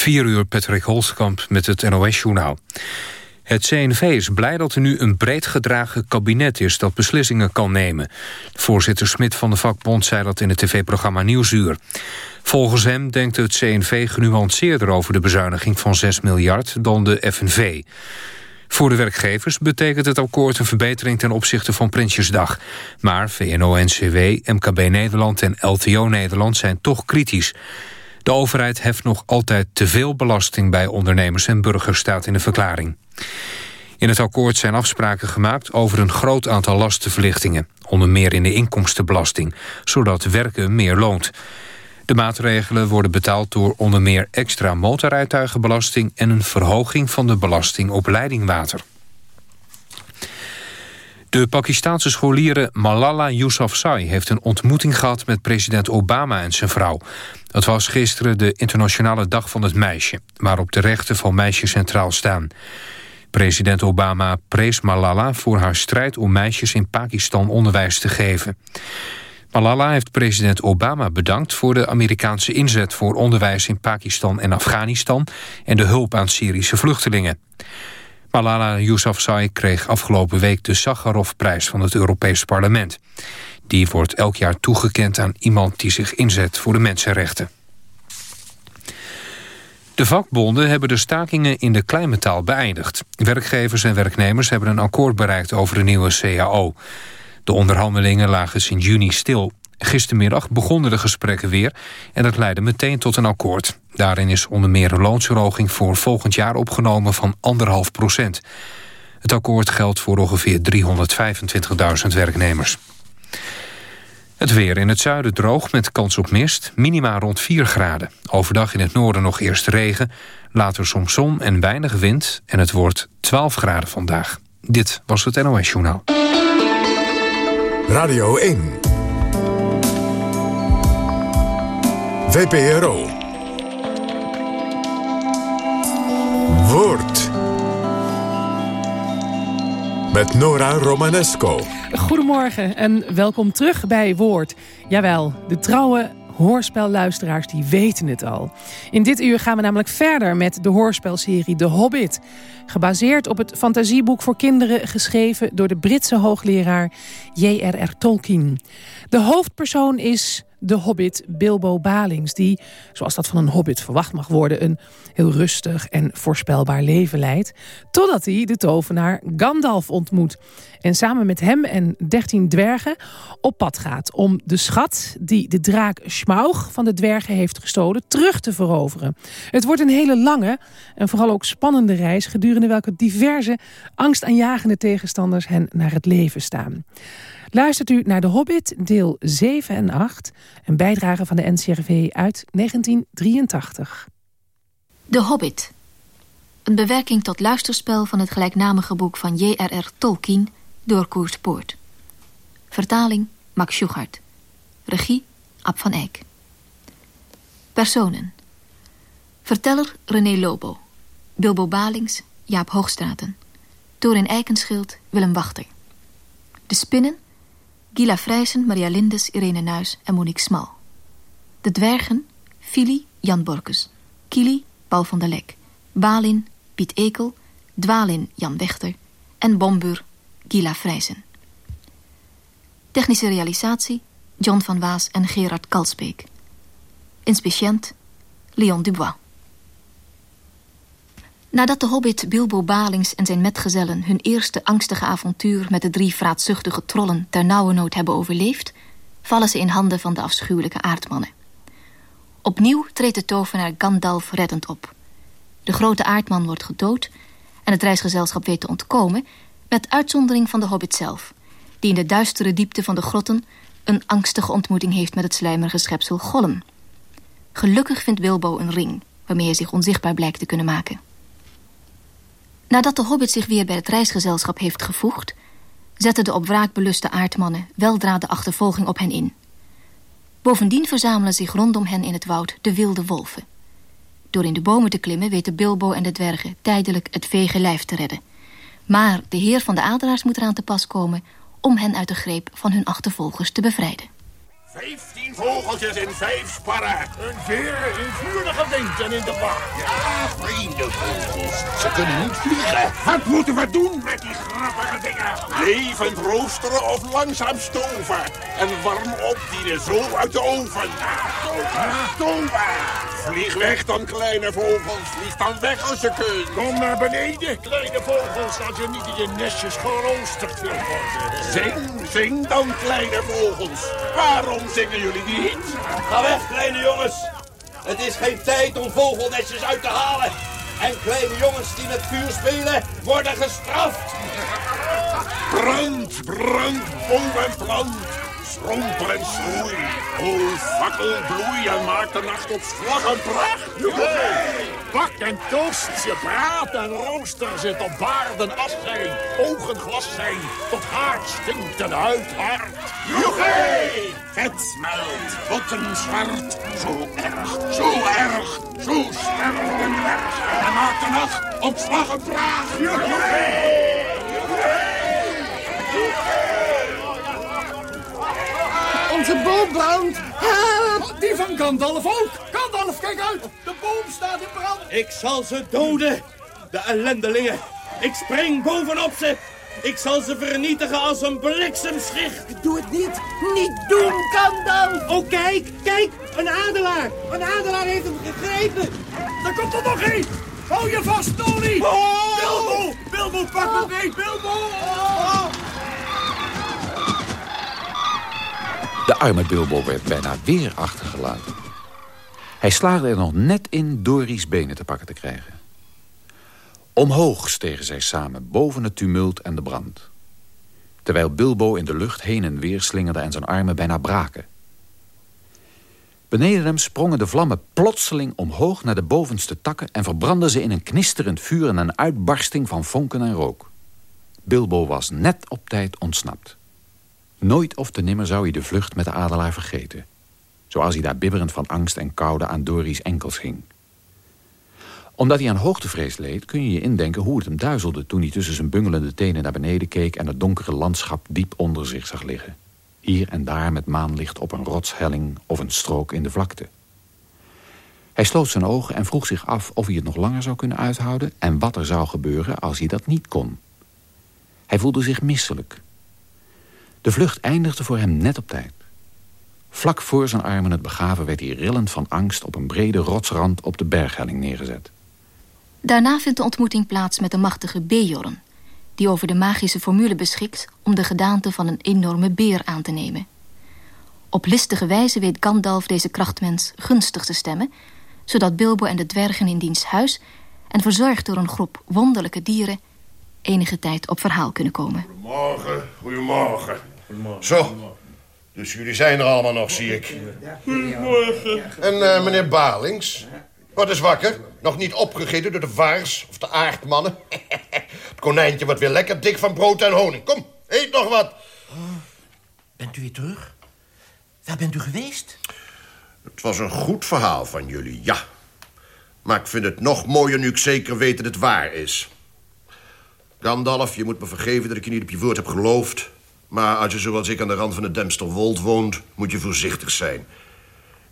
4 uur Patrick Holtkamp met het NOS-journaal. Het CNV is blij dat er nu een breed gedragen kabinet is... dat beslissingen kan nemen. Voorzitter Smit van de vakbond zei dat in het tv-programma Nieuwsuur. Volgens hem denkt het CNV genuanceerder over de bezuiniging van 6 miljard... dan de FNV. Voor de werkgevers betekent het akkoord een verbetering ten opzichte van Prinsjesdag. Maar VNO-NCW, MKB Nederland en LTO Nederland zijn toch kritisch. De overheid heft nog altijd te veel belasting bij ondernemers en burgers, staat in de verklaring. In het akkoord zijn afspraken gemaakt over een groot aantal lastenverlichtingen, onder meer in de inkomstenbelasting, zodat werken meer loont. De maatregelen worden betaald door onder meer extra motorrijtuigenbelasting en een verhoging van de belasting op leidingwater. De Pakistaanse scholiere Malala Yousafzai heeft een ontmoeting gehad met president Obama en zijn vrouw. Het was gisteren de internationale dag van het meisje, waarop de rechten van meisjes centraal staan. President Obama prees Malala voor haar strijd om meisjes in Pakistan onderwijs te geven. Malala heeft president Obama bedankt voor de Amerikaanse inzet voor onderwijs in Pakistan en Afghanistan en de hulp aan Syrische vluchtelingen. Malala Yousafzai kreeg afgelopen week de Sakharovprijs van het Europees Parlement. Die wordt elk jaar toegekend aan iemand die zich inzet voor de mensenrechten. De vakbonden hebben de stakingen in de kleinmetaal beëindigd. Werkgevers en werknemers hebben een akkoord bereikt over de nieuwe CAO. De onderhandelingen lagen sinds juni stil. Gistermiddag begonnen de gesprekken weer en dat leidde meteen tot een akkoord. Daarin is onder meer een loonsverhoging voor volgend jaar opgenomen van anderhalf procent. Het akkoord geldt voor ongeveer 325.000 werknemers. Het weer in het zuiden droog met kans op mist, minima rond 4 graden. Overdag in het noorden nog eerst regen, later soms zon en weinig wind... en het wordt 12 graden vandaag. Dit was het NOS Journaal. Radio 1. VPRO. Woord. Met Nora Romanesco. Goedemorgen en welkom terug bij Woord. Jawel, de trouwe hoorspelluisteraars die weten het al. In dit uur gaan we namelijk verder met de hoorspelserie The Hobbit. Gebaseerd op het fantasieboek voor kinderen geschreven door de Britse hoogleraar J.R.R. Tolkien. De hoofdpersoon is de hobbit Bilbo Balings... die, zoals dat van een hobbit verwacht mag worden... een heel rustig en voorspelbaar leven leidt... totdat hij de tovenaar Gandalf ontmoet... en samen met hem en dertien dwergen op pad gaat... om de schat die de draak Smaug van de dwergen heeft gestolen... terug te veroveren. Het wordt een hele lange en vooral ook spannende reis... gedurende welke diverse angstaanjagende tegenstanders hen naar het leven staan. Luistert u naar De Hobbit, deel 7 en 8. Een bijdrage van de NCRV uit 1983. De Hobbit. Een bewerking tot luisterspel van het gelijknamige boek van J.R.R. Tolkien door Koers Poort. Vertaling Max Schugart. Regie Ab van Eyck. Personen. Verteller René Lobo. Bilbo Balings Jaap Hoogstraten. Torin Eikenschild Willem Wachter. De spinnen Gila Vrijsen, Maria Lindes, Irene Nuis en Monique Smal. De dwergen, Fili, Jan Borkus. Kili, Paul van der Lek. Balin, Piet Ekel. Dwalin, Jan Wechter. En Bombur, Gila Vrijsen. Technische realisatie, John van Waas en Gerard Kalsbeek. Inspiciënt, Leon Dubois. Nadat de hobbit Bilbo Balings en zijn metgezellen... hun eerste angstige avontuur met de drie vraatzuchtige trollen... ter nauwernood hebben overleefd... vallen ze in handen van de afschuwelijke aardmannen. Opnieuw treedt de tovenaar Gandalf reddend op. De grote aardman wordt gedood... en het reisgezelschap weet te ontkomen... met uitzondering van de hobbit zelf... die in de duistere diepte van de grotten... een angstige ontmoeting heeft met het slijmerige schepsel Gollum. Gelukkig vindt Bilbo een ring... waarmee hij zich onzichtbaar blijkt te kunnen maken... Nadat de hobbit zich weer bij het reisgezelschap heeft gevoegd... zetten de op wraak beluste aardmannen weldra de achtervolging op hen in. Bovendien verzamelen zich rondom hen in het woud de wilde wolven. Door in de bomen te klimmen weten Bilbo en de dwergen tijdelijk het vege lijf te redden. Maar de heer van de adelaars moet eraan te pas komen... om hen uit de greep van hun achtervolgers te bevrijden. Vijftien vogeltjes in vijf sparren. Een veren in vurige wind en in de wacht. Ja, vrienden vogels. Ze kunnen niet vliegen. Wat moeten we doen met die grappige dingen? Levend roosteren of langzaam stoven. En warm opdienen zo uit de oven. Stoven! Vlieg weg dan, kleine vogels. Vlieg dan weg als je kunt. Kom naar beneden, kleine vogels, als je niet in je nestjes geroosterd wil worden. Zing, zing dan, kleine vogels. Waarom zingen jullie niet? Ga weg, kleine jongens. Het is geen tijd om vogelnestjes uit te halen. En kleine jongens die met vuur spelen, worden gestraft. Brand, brand, boom en plant. Schrompel en schroei. O, fakkel, bloei en maak de nacht op slag en pracht. Bak en toast, je praat en rooster zit op baarden as zijn, ogen glas zijn, tot haard stinkt en huid hard. Jochee! Vet smelt, botten zwart. Zo erg, zo erg, zo sterft en weg. En de nacht op slag en pracht. Jochee! Onze boom brandt. Help! Die van Gandalf ook. Gandalf, kijk uit. De boom staat in brand. Ik zal ze doden, de ellendelingen. Ik spring bovenop ze. Ik zal ze vernietigen als een bliksemschicht. Doe het niet. Niet doen, Gandalf. Oh, kijk, kijk, een adelaar. Een adelaar heeft hem gegrepen. Daar komt er nog één. Hou je vast, Tony. Oh! Bilbo, Bilbo, pak me mee, Bilbo. De arme Bilbo werd bijna weer achtergelaten. Hij slaagde er nog net in Doris benen te pakken te krijgen. Omhoog stegen zij samen, boven het tumult en de brand. Terwijl Bilbo in de lucht heen en weer slingerde en zijn armen bijna braken. Beneden hem sprongen de vlammen plotseling omhoog naar de bovenste takken... en verbrandden ze in een knisterend vuur en een uitbarsting van vonken en rook. Bilbo was net op tijd ontsnapt. Nooit of te nimmer zou hij de vlucht met de adelaar vergeten. Zoals hij daar bibberend van angst en koude aan Doris enkels hing. Omdat hij aan hoogtevrees leed, kun je je indenken hoe het hem duizelde... toen hij tussen zijn bungelende tenen naar beneden keek... en het donkere landschap diep onder zich zag liggen. Hier en daar met maanlicht op een rotshelling of een strook in de vlakte. Hij sloot zijn ogen en vroeg zich af of hij het nog langer zou kunnen uithouden... en wat er zou gebeuren als hij dat niet kon. Hij voelde zich misselijk. De vlucht eindigde voor hem net op tijd. Vlak voor zijn armen het begaven werd hij rillend van angst... op een brede rotsrand op de berghelling neergezet. Daarna vindt de ontmoeting plaats met de machtige Beorn... die over de magische formule beschikt... om de gedaante van een enorme beer aan te nemen. Op listige wijze weet Gandalf deze krachtmens gunstig te stemmen... zodat Bilbo en de dwergen in diens huis... en verzorgd door een groep wonderlijke dieren... enige tijd op verhaal kunnen komen. Goedemorgen, goedemorgen. Zo, dus jullie zijn er allemaal nog, zie ik. En eh, meneer Balings, wat is wakker? Nog niet opgegeten door de vaars of de aardmannen? Het konijntje wordt weer lekker dik van brood en honing. Kom, eet nog wat. Bent u weer terug? Waar bent u geweest? Het was een goed verhaal van jullie, ja. Maar ik vind het nog mooier nu ik zeker weet dat het waar is. Gandalf, je moet me vergeven dat ik je niet op je woord heb geloofd. Maar als je zoals ik aan de rand van de Demsterwold woont... moet je voorzichtig zijn.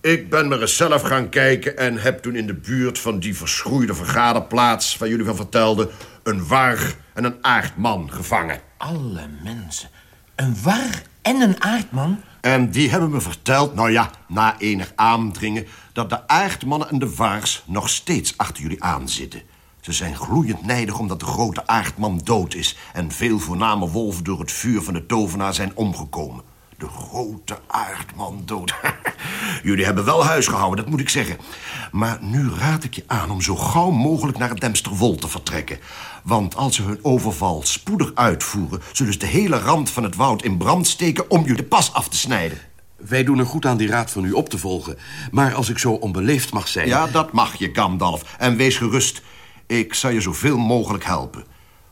Ik ben maar eens zelf gaan kijken... en heb toen in de buurt van die verschroeide vergaderplaats... waar jullie van vertelden... een warg en een aardman gevangen. Alle mensen. Een war en een aardman? En die hebben me verteld, nou ja, na enig aandringen... dat de aardmannen en de waars nog steeds achter jullie aanzitten. Ze zijn gloeiend nijdig omdat de grote aardman dood is... en veel voorname wolven door het vuur van de tovenaar zijn omgekomen. De grote aardman dood. Jullie hebben wel huis gehouden, dat moet ik zeggen. Maar nu raad ik je aan om zo gauw mogelijk naar het Demsterwold te vertrekken. Want als ze hun overval spoedig uitvoeren... zullen ze de hele rand van het woud in brand steken om jullie de pas af te snijden. Wij doen er goed aan die raad van u op te volgen. Maar als ik zo onbeleefd mag zijn... Ja, dat mag je, Gandalf. En wees gerust. Ik zal je zoveel mogelijk helpen.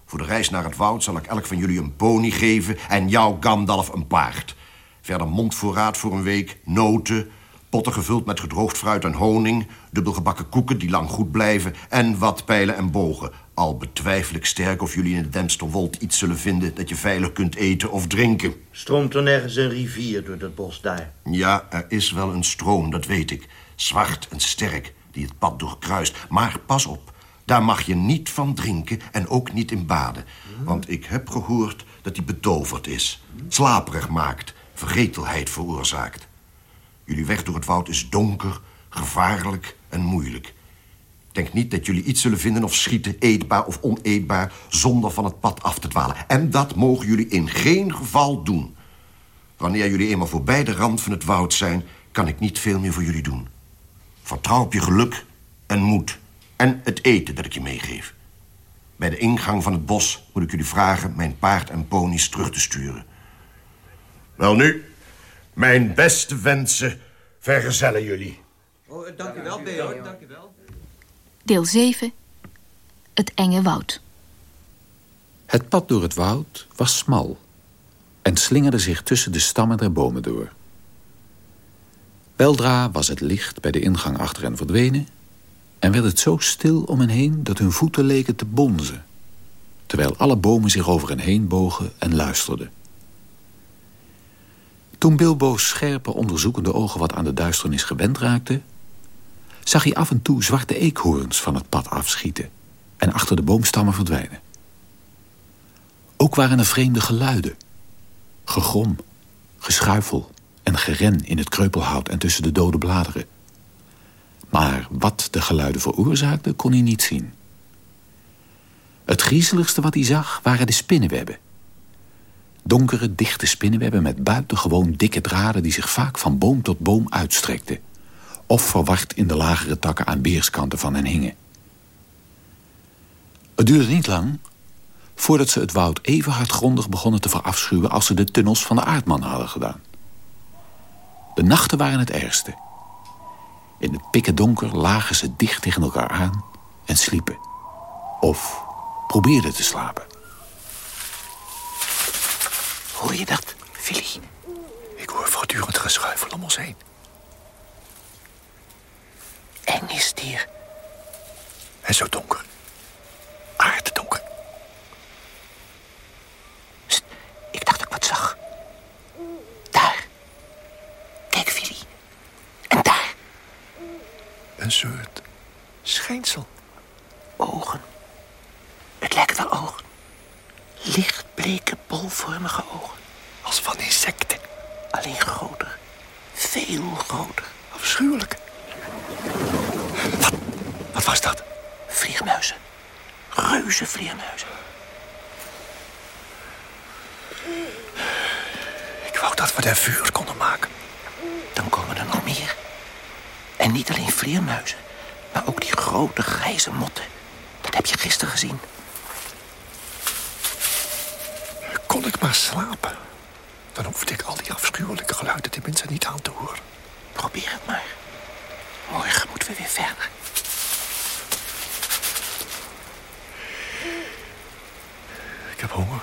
Voor de reis naar het woud zal ik elk van jullie een pony geven... en jou, Gandalf, een paard. Verder mondvoorraad voor een week, noten... potten gevuld met gedroogd fruit en honing... dubbelgebakken koeken die lang goed blijven... en wat pijlen en bogen. Al betwijfel ik sterk of jullie in het Demsterwold iets zullen vinden... dat je veilig kunt eten of drinken. Stroomt er nergens een rivier door dat bos daar? Ja, er is wel een stroom, dat weet ik. Zwart en sterk, die het pad doorkruist. Maar pas op, daar mag je niet van drinken en ook niet in baden. Want ik heb gehoord dat die betoverd is. Slaperig maakt, vergetelheid veroorzaakt. Jullie weg door het woud is donker, gevaarlijk en moeilijk. Denk niet dat jullie iets zullen vinden of schieten, eetbaar of oneetbaar... zonder van het pad af te dwalen. En dat mogen jullie in geen geval doen. Wanneer jullie eenmaal voorbij de rand van het woud zijn... kan ik niet veel meer voor jullie doen. Vertrouw op je geluk en moed. En het eten dat ik je meegeef. Bij de ingang van het bos moet ik jullie vragen... mijn paard en ponies terug te sturen. Wel nu, mijn beste wensen vergezellen jullie. Oh, dank u wel, Beo. Dank u wel. Deel 7. Het enge woud. Het pad door het woud was smal en slingerde zich tussen de stammen der bomen door. Weldra was het licht bij de ingang achter hen verdwenen... en werd het zo stil om hen heen dat hun voeten leken te bonzen... terwijl alle bomen zich over hen heen bogen en luisterden. Toen Bilbo's scherpe, onderzoekende ogen wat aan de duisternis gewend raakten... zag hij af en toe zwarte eekhoorns van het pad afschieten... en achter de boomstammen verdwijnen. Ook waren er vreemde geluiden. Gegrom, geschuifel en geren in het kreupelhout en tussen de dode bladeren. Maar wat de geluiden veroorzaakte, kon hij niet zien. Het griezeligste wat hij zag waren de spinnenwebben. Donkere, dichte spinnenwebben met buitengewoon dikke draden... die zich vaak van boom tot boom uitstrekten. Of verward in de lagere takken aan weerskanten van hen hingen. Het duurde niet lang voordat ze het woud even hardgrondig begonnen te verafschuwen... als ze de tunnels van de aardman hadden gedaan. De nachten waren het ergste. In het pikken donker lagen ze dicht tegen elkaar aan en sliepen. Of probeerden te slapen. Hoor je dat, Willy? Ik hoor voortdurend geschuifel om ons heen. Eng is het hier. En zo donker. Aarddonker. Sst, ik dacht dat ik wat zag. Daar. Kijk, Willy. En daar. Een soort schijnsel. Ogen. Het lijken wel ogen. Lichtbleke, bolvormige ogen. Als van insecten. Alleen groter. Veel groter. Afschuwelijk. Wat, wat was dat? Vleermuizen. Reuze vleermuizen. Ik wou dat we daar vuur konden maken. Dan komen er nog meer. En niet alleen vleermuizen, maar ook die grote grijze motten. Dat heb je gisteren gezien. Kon ik maar slapen. Dan hoefde ik al die afschuwelijke geluiden tenminste niet aan te horen. Probeer het maar. Morgen moeten we weer verder. Ik heb honger.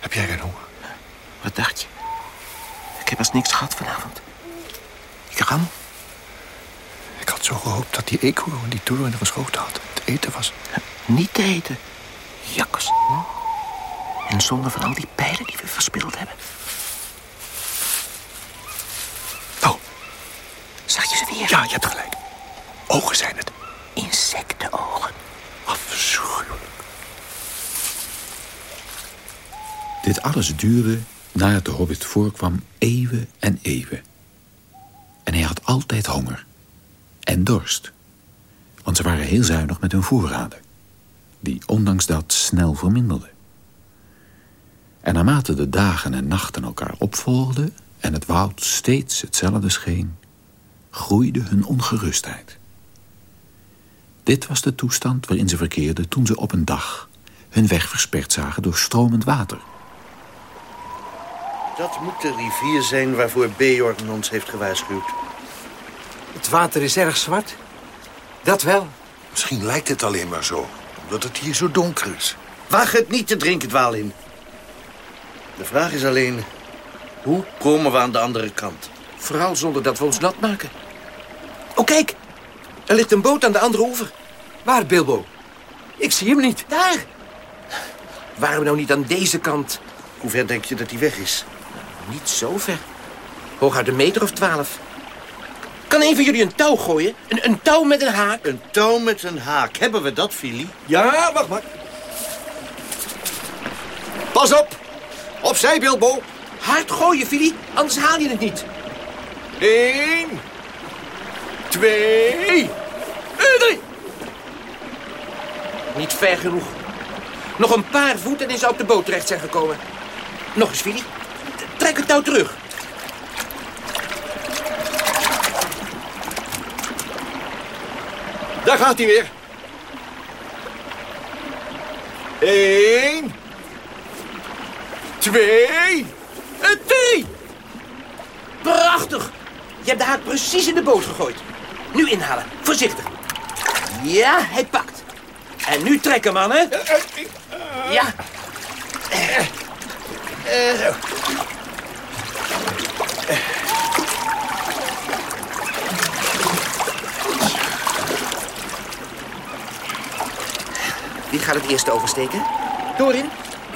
Heb jij geen honger? Wat dacht je? Ik heb als niks gehad vanavond. Ik kan. Had zo gehoopt dat die eekhoorn die Toer in de geschoten had... het eten was. Niet te eten. Jakkers. En zonder van al die pijlen die we verspild hebben. Oh. Zag je ze weer? Ja, je hebt gelijk. Ogen zijn het. Insectenogen. Afschuwelijk. Dit alles duurde, na het de hobbit voorkwam, eeuwen en eeuwen. En hij had altijd honger. En dorst. Want ze waren heel zuinig met hun voorraden. Die ondanks dat snel verminderden. En naarmate de dagen en nachten elkaar opvolgden... en het woud steeds hetzelfde scheen... groeide hun ongerustheid. Dit was de toestand waarin ze verkeerden toen ze op een dag... hun weg versperd zagen door stromend water... Dat moet de rivier zijn waarvoor Beorn ons heeft gewaarschuwd. Het water is erg zwart. Dat wel. Misschien lijkt het alleen maar zo, omdat het hier zo donker is. Waag het niet te drinken, Dwaalin. De vraag is alleen, hoe komen we aan de andere kant? Vooral zonder dat we ons nat maken. Oh, kijk! Er ligt een boot aan de andere oever. Waar, Bilbo? Ik zie hem niet. Daar! We nou niet aan deze kant? Hoe ver denk je dat hij weg is? Niet zo ver. Hooguit een meter of twaalf. Kan een van jullie een touw gooien? Een, een touw met een haak? Een touw met een haak. Hebben we dat, Fili? Ja, wacht maar. Pas op! Opzij, Bilbo. Hard gooien, Fili, anders haal je het niet. Eén. Twee. En drie. Niet ver genoeg. Nog een paar voet en zou op de boot terecht zijn gekomen. Nog eens, Fili. Trek het touw terug. Daar gaat hij weer. Eén. Twee. En drie. Prachtig. Je hebt de haak precies in de boot gegooid. Nu inhalen. Voorzichtig. Ja, hij pakt. En nu trekken, mannen. Ja. Eh, eh, zo. Wie gaat het eerst oversteken? Dorin?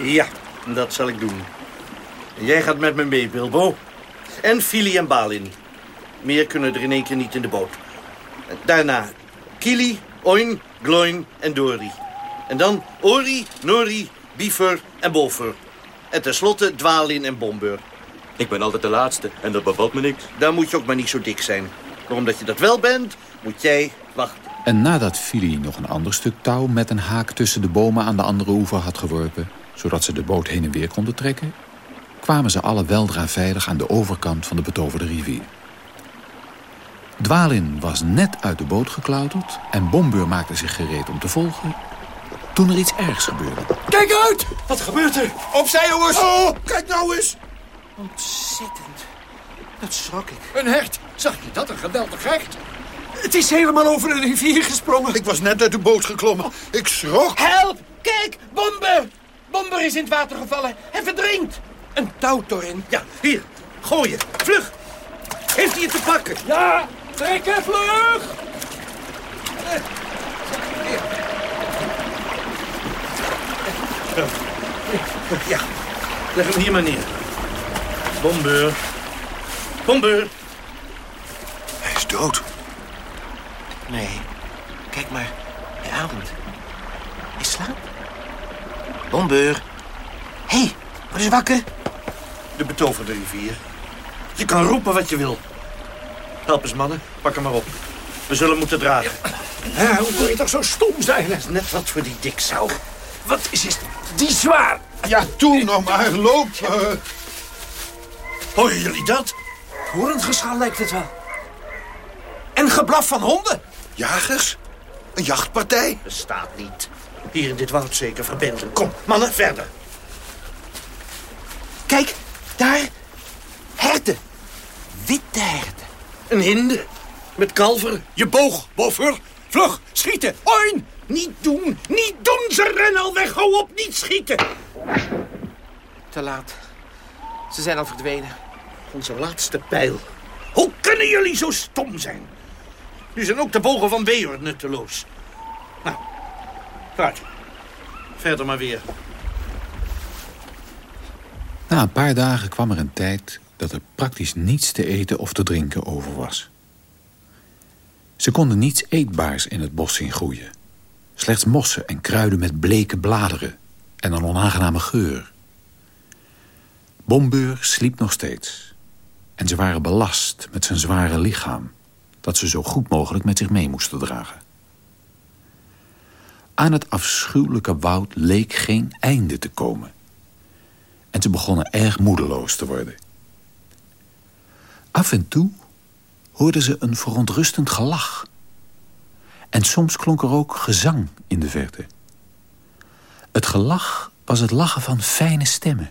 Ja, dat zal ik doen. Jij gaat met me mee, Bilbo. En Fili en Balin. Meer kunnen er in één keer niet in de boot. Daarna Kili, Oin, Gloin en Dori. En dan Ori, Nori, Biefer en Bolfer. En tenslotte Dwalin en Bombur. Ik ben altijd de laatste en dat bevalt me niks. Dan moet je ook maar niet zo dik zijn. Maar omdat je dat wel bent, moet jij wachten. En nadat Fili nog een ander stuk touw met een haak tussen de bomen aan de andere oever had geworpen... zodat ze de boot heen en weer konden trekken... kwamen ze alle weldra veilig aan de overkant van de betoverde rivier. Dwalin was net uit de boot geklauterd... en Bombeur maakte zich gereed om te volgen... toen er iets ergs gebeurde. Kijk uit! Wat gebeurt er? Opzij, jongens! Oh, kijk nou eens! Ontzettend. Dat schrok ik. Een hert. Zag je dat? Een geweldig hert. Het is helemaal over de rivier gesprongen. Ik was net uit de boot geklommen. Ik schrok. Help! Kijk, Bomber! Bomber is in het water gevallen. Hij verdrinkt. Een touw, Torin. Ja, hier. Gooien. Vlug. Heeft hij het te pakken? Ja, trekken vlug! Ja, leg hem hier maar neer. Bombeur. Bombeur. Hij is dood. Nee, kijk maar. Hij ademt. Hij slaapt. Bombeur. Hé, hey, word eens wakker. De betoverde rivier. Je kan roepen wat je wil. Help eens, mannen. Pak hem maar op. We zullen moeten dragen. Hoe kon je toch zo stom zijn? Dat is net wat voor die dikzauw. Wat is, is die zwaar? Ja, toen nog maar. Loop. Uh... Horen jullie dat? Horengeschal lijkt het wel. En geblaf van honden. Jagers? Een jachtpartij? Bestaat niet. Hier in dit woud zeker verbinden. Kom, mannen, verder. Kijk, daar. Herten. Witte herten. Een hinde. Met kalveren. Je boog, boffer. Vlug, schieten. Oin! Niet doen, niet doen. Ze rennen al weg. Hou op, niet schieten. Te laat. Ze zijn al verdwenen. Onze laatste pijl. Hoe kunnen jullie zo stom zijn? Nu zijn ook de bogen van Weor nutteloos. Nou, vooruit. Verder maar weer. Na een paar dagen kwam er een tijd dat er praktisch niets te eten of te drinken over was. Ze konden niets eetbaars in het bos zien groeien. Slechts mossen en kruiden met bleke bladeren en een onaangename geur. Bombeur sliep nog steeds. En ze waren belast met zijn zware lichaam... dat ze zo goed mogelijk met zich mee moesten dragen. Aan het afschuwelijke woud leek geen einde te komen. En ze begonnen erg moedeloos te worden. Af en toe hoorden ze een verontrustend gelach. En soms klonk er ook gezang in de verte. Het gelach was het lachen van fijne stemmen.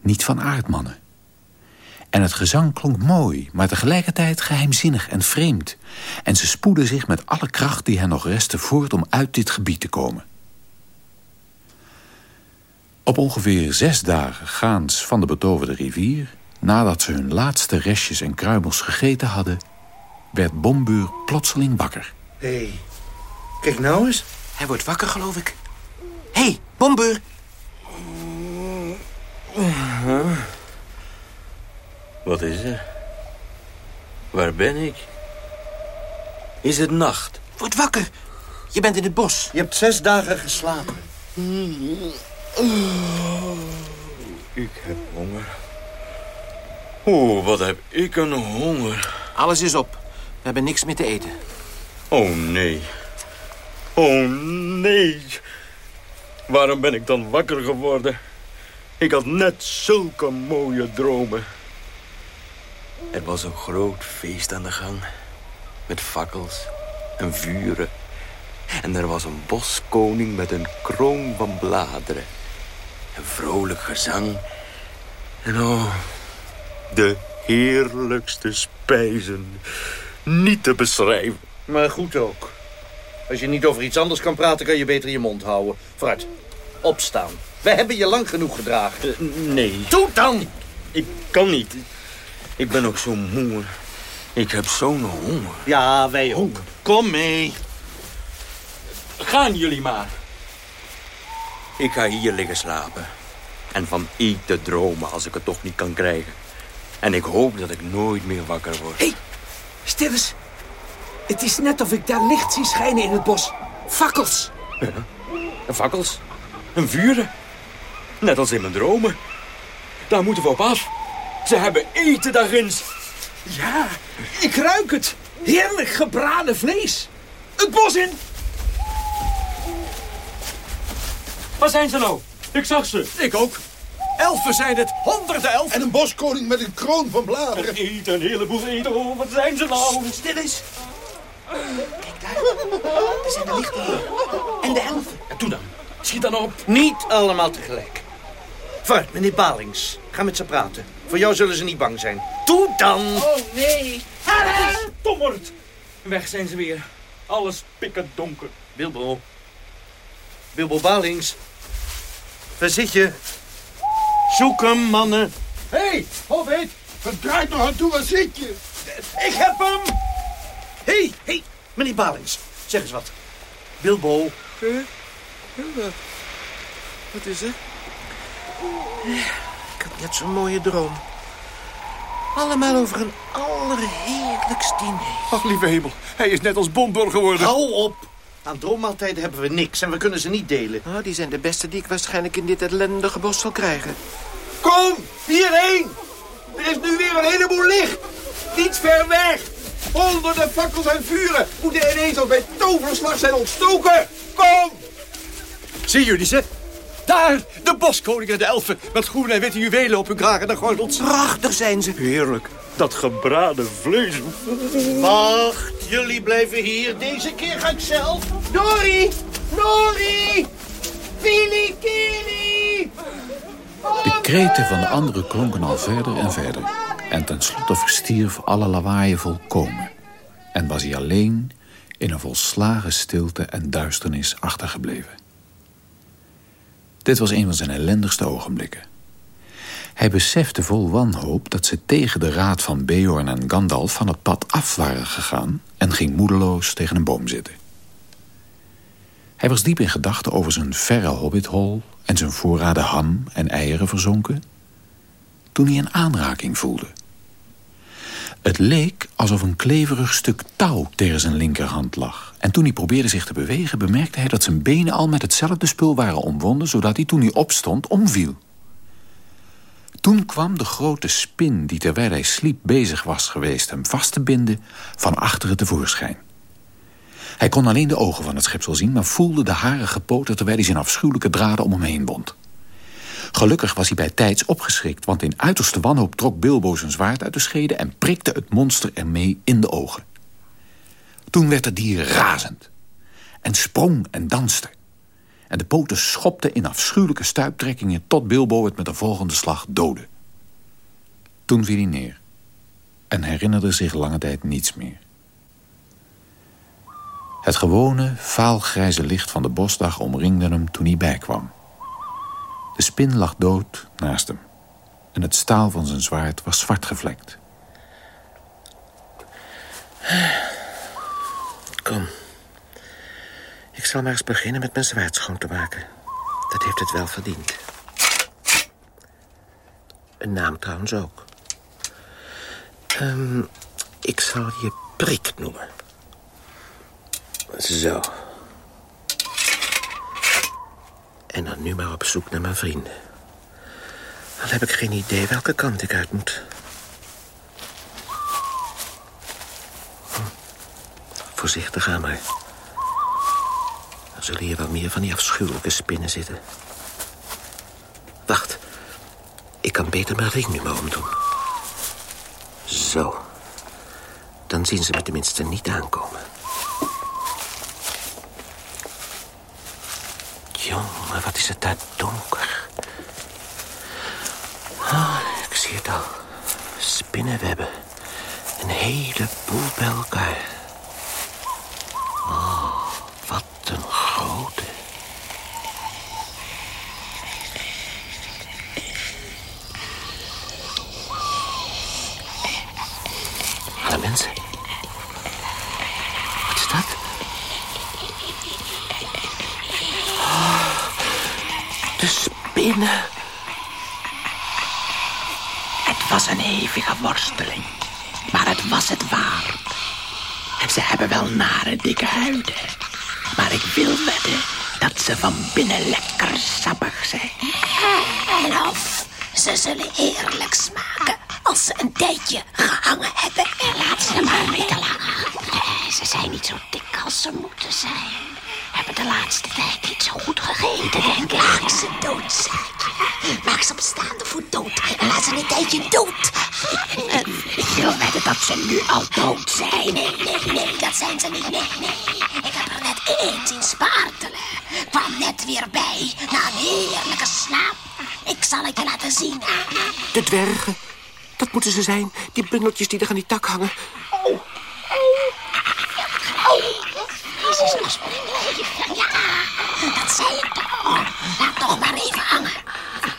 Niet van aardmannen. En het gezang klonk mooi, maar tegelijkertijd geheimzinnig en vreemd. En ze spoedden zich met alle kracht die hen nog restte voort om uit dit gebied te komen. Op ongeveer zes dagen gaans van de betoverde rivier... nadat ze hun laatste restjes en kruimels gegeten hadden... werd Bombeur plotseling wakker. Hé, hey, kijk nou eens. Hij wordt wakker, geloof ik. Hé, hey, Bombeur. Wat is er? Waar ben ik? Is het nacht? Word wakker. Je bent in het bos. Je hebt zes dagen geslapen. Ik heb honger. Oeh, wat heb ik een honger. Alles is op. We hebben niks meer te eten. Oh, nee. Oh, nee. Waarom ben ik dan wakker geworden? Ik had net zulke mooie dromen. Er was een groot feest aan de gang. Met fakkels en vuren. En er was een boskoning met een kroon van bladeren. Een vrolijk gezang. En oh, de heerlijkste spijzen. Niet te beschrijven. Maar goed ook. Als je niet over iets anders kan praten, kan je beter je mond houden. Vooruit. Opstaan. We hebben je lang genoeg gedragen. Eh, nee. Doe dan! Ik kan niet. Ik ben ook zo moe. Ik heb zo'n honger. Ja, wij ook. Kom mee. Gaan jullie maar. Ik ga hier liggen slapen. En van eten dromen als ik het toch niet kan krijgen. En ik hoop dat ik nooit meer wakker word. Hé, hey, stil eens. Het is net of ik daar licht zie schijnen in het bos. Fakkels. Ja, fakkels. En vuren. Net als in mijn dromen. Daar moeten we op af. Ze hebben eten daar ginds. Ja, ik ruik het. Heerlijk gebraden vlees. Het bos in. Waar zijn ze nou? Ik zag ze. Ik ook. Elfen zijn het. Honderden elfen. En een boskoning met een kroon van bladeren. Eten, een heleboel eten. Oh, wat zijn ze nou? Stil eens. Kijk daar. Er zijn de lichten hier. En de elfen. En toen dan. Schiet dan op. Niet allemaal tegelijk. Vooruit, meneer Balings. Ga met ze praten. Voor jou zullen ze niet bang zijn. Doe dan! Oh, nee. Tommert. Weg zijn ze weer. Alles pikken donker. Bilbo. Bilbo Balings. Waar zit je? Zoek hem, mannen. Hé, hey, Hobbit. Verdraait nog aan toe, waar zit je? Ik heb hem! Hé, hey, hé, hey, meneer Balings. Zeg eens wat. Bilbo. Huh? Wat is er? Had net zo'n mooie droom. Allemaal over een allerheerlijkst diner. Ach, lieve hemel. Hij is net als Bombur geworden. Hou op. Aan droommaaltijden hebben we niks en we kunnen ze niet delen. Oh, die zijn de beste die ik waarschijnlijk in dit ellendige bos zal krijgen. Kom, hierheen. Er is nu weer een heleboel licht. Niet ver weg. Honderden fakkels en vuren moeten ineens als bij toverslag zijn ontstoken. Kom! Zien jullie ze? Daar, de boskoning en de elfen met groene en witte juwelen op hun kraag en de gordels. Prachtig zijn ze. Heerlijk. Dat gebraden vlees. Wacht, jullie blijven hier. Deze keer ga ik zelf. Nori! Nori! Filikili! De kreten van de anderen klonken al verder en verder. En tenslotte verstierf alle lawaaien volkomen. En was hij alleen in een volslagen stilte en duisternis achtergebleven. Dit was een van zijn ellendigste ogenblikken. Hij besefte vol wanhoop dat ze tegen de raad van Beorn en Gandalf van het pad af waren gegaan en ging moedeloos tegen een boom zitten. Hij was diep in gedachten over zijn verre hobbithol en zijn voorraden ham en eieren verzonken, toen hij een aanraking voelde. Het leek alsof een kleverig stuk touw tegen zijn linkerhand lag. En toen hij probeerde zich te bewegen, bemerkte hij dat zijn benen al met hetzelfde spul waren omwonden, zodat hij toen hij opstond omviel. Toen kwam de grote spin die terwijl hij sliep bezig was geweest hem vast te binden, van achteren tevoorschijn. Hij kon alleen de ogen van het schepsel zien, maar voelde de harige poten terwijl hij zijn afschuwelijke draden om hem heen bond. Gelukkig was hij bij tijds opgeschrikt, want in uiterste wanhoop trok Bilbo zijn zwaard uit de schede en prikte het monster ermee in de ogen. Toen werd het dier razend en sprong en danste. En de poten schopten in afschuwelijke stuiptrekkingen tot Bilbo het met de volgende slag doodde. Toen viel hij neer en herinnerde zich lange tijd niets meer. Het gewone, vaalgrijze licht van de bosdag omringde hem toen hij bijkwam. De spin lag dood naast hem. En het staal van zijn zwaard was zwart gevlekt. Kom. Ik zal maar eens beginnen met mijn zwaard schoon te maken. Dat heeft het wel verdiend. Een naam trouwens ook. Um, ik zal je prik noemen. Zo. En dan nu maar op zoek naar mijn vrienden. Al heb ik geen idee welke kant ik uit moet. Hm. Voorzichtig aan maar. Dan zullen hier wel meer van die afschuwelijke spinnen zitten. Wacht. Ik kan beter mijn ring nu maar omdoen. Zo. Dan zien ze me tenminste niet aankomen. Jongen, wat is het daar donker. Ah, ik zie het al. Spinnenwebben. Een hele boel bij elkaar. Oh, wat een een hevige worsteling, maar het was het waard. Ze hebben wel nare dikke huiden, maar ik wil wedden dat ze van binnen lekker sappig zijn. En of ze zullen heerlijk smaken als ze een tijdje gehangen hebben. Laat ze maar een beetje langer. Ze zijn niet zo dik als ze moeten zijn. Hebben de laatste tijd niet zo goed gegeten, denk ik. Maak ze dood, zei Maak ze op staande voet dood en laat ze een tijdje dood. Ik wil wedden dat ze nu al dood zijn. Nee, nee, nee, dat zijn ze niet. Nee, nee. Ik heb er net één zien spartelen. Kwam net weer bij na een heerlijke slaap. Ik zal het je laten zien. De dwergen. Dat moeten ze zijn. Die bundeltjes die er aan die tak hangen. Oh. Ja, dat zei ik toch. Laat toch maar even hangen.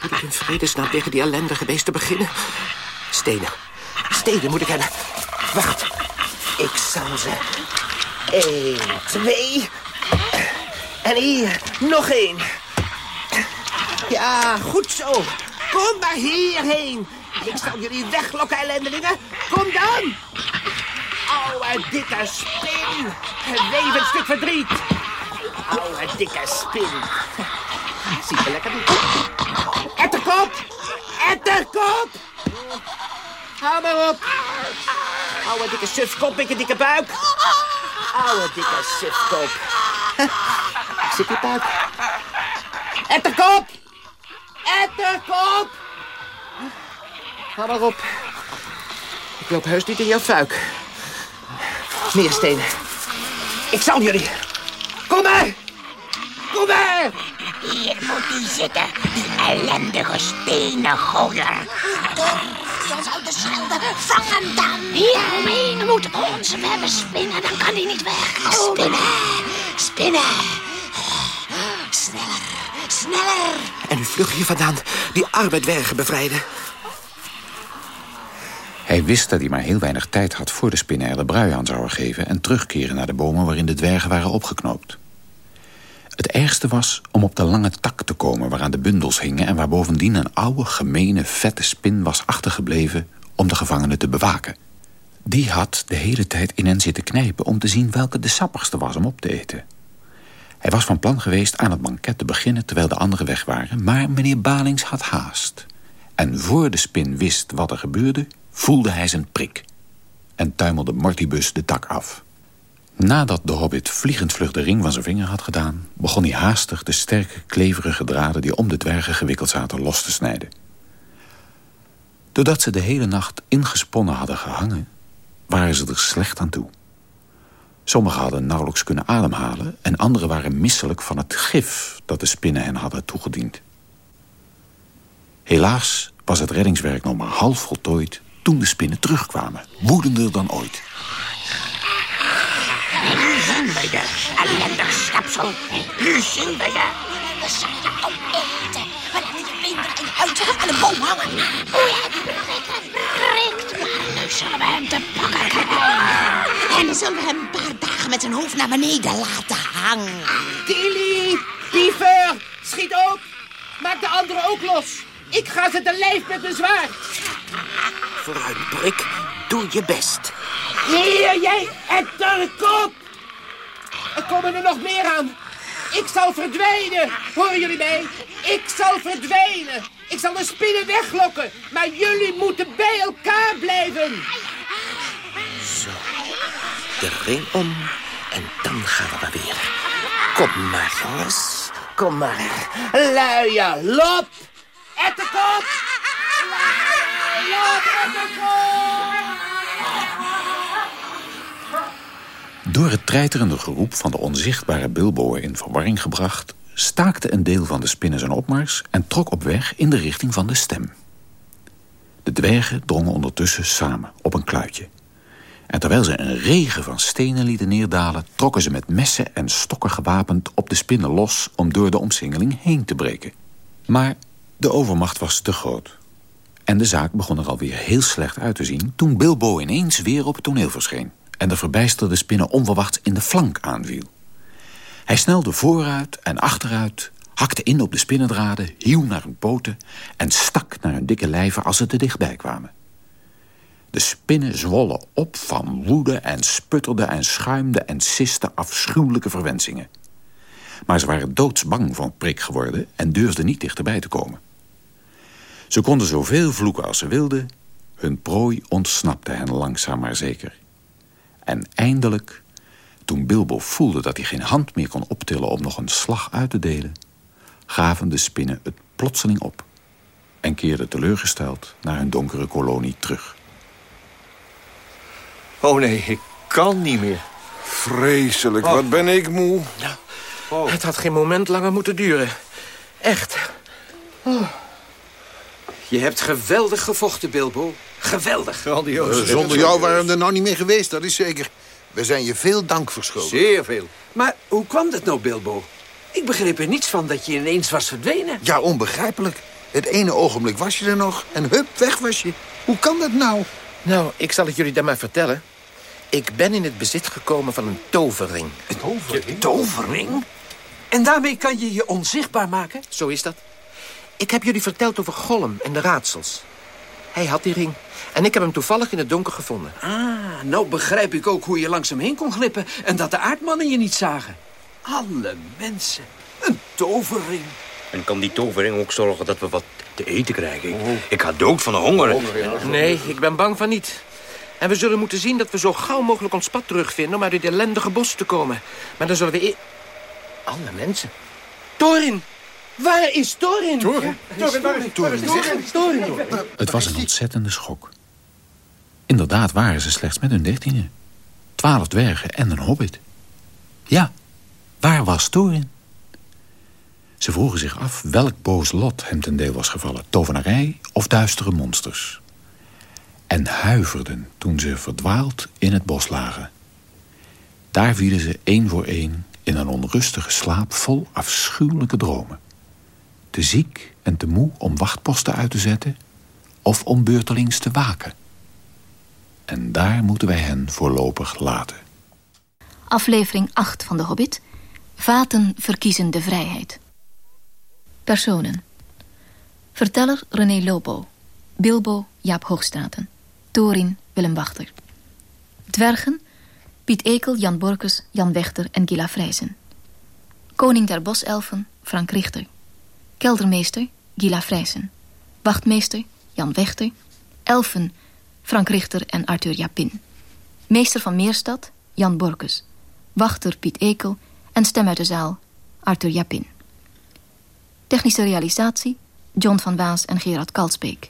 Ik in vredesnaam tegen die ellendige beesten beginnen? Stenen. Stenen moet ik hebben. Wacht. Ik zal ze... Eén, twee... En hier, nog één. Ja, goed zo. Kom maar hierheen. Ik zal jullie weglokken, ellendelingen. Kom dan. Oude dikke spin. Een stuk verdriet. Oude dikke spin. Ziet er lekker uit. Etterkop! Etterkop! Hou maar op. Oude dikke sufkop, een dikke buik. Oude dikke sufkop. Zit je buik. Etterkop! Etterkop! Hou maar op. Ik loop heus niet in jouw fuik. Meer stenen. Ik zal jullie. Kom maar! Kom maar! Hier moet u zitten, die ellendige stenengooier. Die ons uit de schelden. Vang hem dan. Hieromheen moeten onze webben spinnen, dan kan hij niet weg. Spinnen, spinnen. Sneller, sneller. En nu vlug hier vandaan. Die arme dwergen bevrijden. Hij wist dat hij maar heel weinig tijd had voor de spinnen er de brui aan zouden geven... en terugkeren naar de bomen waarin de dwergen waren opgeknoopt. Het ergste was om op de lange tak te komen waaraan de bundels hingen... en waar bovendien een oude, gemene, vette spin was achtergebleven... om de gevangenen te bewaken. Die had de hele tijd in hen zitten knijpen... om te zien welke de sappigste was om op te eten. Hij was van plan geweest aan het banket te beginnen... terwijl de anderen weg waren, maar meneer Balings had haast. En voor de spin wist wat er gebeurde, voelde hij zijn prik. En tuimelde Mortibus de tak af. Nadat de hobbit vliegend vlug de ring van zijn vinger had gedaan... begon hij haastig de sterke, kleverige draden... die om de dwergen gewikkeld zaten los te snijden. Doordat ze de hele nacht ingesponnen hadden gehangen... waren ze er slecht aan toe. Sommigen hadden nauwelijks kunnen ademhalen... en anderen waren misselijk van het gif dat de spinnen hen hadden toegediend. Helaas was het reddingswerk nog maar half voltooid... toen de spinnen terugkwamen, woedender dan ooit. Nu zien we je, ellendig schepsel. Nu zien we je. We zullen je opeten. We laten je beenderen in huid aan de boom hangen. Oei, het prikt, prikt. Maar nu zullen we hem te pakken krijgen. En dan zullen we hem een paar dagen met zijn hoofd naar beneden laten hangen. Tilly, Piever, schiet op. Maak de anderen ook los. Ik ga ze te lijf met mijn zwaard. Vooruit, Brik. Doe je best. Hier, jij etterkop! Er komen er nog meer aan. Ik zal verdwijnen. Horen jullie mij? Ik zal verdwijnen. Ik zal de spinnen weglokken. Maar jullie moeten bij elkaar blijven. Zo. De ring om. En dan gaan we weer. Kom maar, jongens. Kom maar. Luie lop. Lop, etterkop. Door het treiterende geroep van de onzichtbare Bilbo in verwarring gebracht... staakte een deel van de spinnen zijn opmars... en trok op weg in de richting van de stem. De dwergen drongen ondertussen samen op een kluitje. En terwijl ze een regen van stenen lieten neerdalen... trokken ze met messen en stokken gewapend op de spinnen los... om door de omsingeling heen te breken. Maar de overmacht was te groot. En de zaak begon er alweer heel slecht uit te zien... toen Bilbo ineens weer op het toneel verscheen en de verbijsterde spinnen onverwachts in de flank aanviel. Hij snelde vooruit en achteruit, hakte in op de spinnendraden, hieuw naar hun poten en stak naar hun dikke lijven als ze te dichtbij kwamen. De spinnen zwollen op van woede en sputterden en schuimden en sisten afschuwelijke verwensingen. Maar ze waren doodsbang van prik geworden en durfden niet dichterbij te komen. Ze konden zoveel vloeken als ze wilden, hun prooi ontsnapte hen langzaam maar zeker. En eindelijk, toen Bilbo voelde dat hij geen hand meer kon optillen om nog een slag uit te delen, gaven de spinnen het plotseling op en keerden teleurgesteld naar hun donkere kolonie terug. Oh nee, ik kan niet meer. Vreselijk, wat ben ik moe. Oh. Het had geen moment langer moeten duren. Echt. Oh. Je hebt geweldig gevochten, Bilbo. Geweldig. Grandioos. Uh, zonder jou waren we er nou niet meer geweest, dat is zeker. We zijn je veel dank verschuldigd. Zeer veel. Maar hoe kwam dat nou, Bilbo? Ik begreep er niets van dat je ineens was verdwenen. Ja, onbegrijpelijk. Het ene ogenblik was je er nog en hup, weg was je. Hoe kan dat nou? Nou, ik zal het jullie dan maar vertellen. Ik ben in het bezit gekomen van een tovering. Een tovering? tovering? En daarmee kan je je onzichtbaar maken? Zo is dat. Ik heb jullie verteld over Gollum en de raadsels. Hij had die ring. En ik heb hem toevallig in het donker gevonden. Ah, nou begrijp ik ook hoe je langs hem heen kon glippen... en dat de aardmannen je niet zagen. Alle mensen. Een tovering. En kan die tovering ook zorgen dat we wat te eten krijgen? Ik, ik ga dood van de honger. Nee, ik ben bang van niet. En we zullen moeten zien dat we zo gauw mogelijk ons pad terugvinden... om uit dit ellendige bos te komen. Maar dan zullen we... E Alle mensen. Torin! Waar is Torin? Torin? Torin, waar is Torin? Torin? Het was een ontzettende schok. Inderdaad waren ze slechts met hun dertiende. Twaalf dwergen en een hobbit. Ja, waar was Torin? Ze vroegen zich af welk boos lot hem ten deel was gevallen. Tovenarij of duistere monsters. En huiverden toen ze verdwaald in het bos lagen. Daar vielen ze één voor één in een onrustige slaap vol afschuwelijke dromen. Te ziek en te moe om wachtposten uit te zetten... of om beurtelings te waken. En daar moeten wij hen voorlopig laten. Aflevering 8 van De Hobbit. Vaten verkiezen de vrijheid. Personen. Verteller René Lobo. Bilbo Jaap Hoogstraten. Torin Willem Wachter. Dwergen Piet Ekel, Jan Borkes, Jan Wechter en Gila Vrijzen. Koning der Boselfen Frank Richter. Keldermeester Gila Vrijzen. Wachtmeester Jan Wechter. Elfen Frank Richter en Arthur Japin. Meester van Meerstad Jan Borkes. Wachter Piet Ekel en stem uit de zaal Arthur Japin. Technische realisatie John van Waas en Gerard Kalsbeek.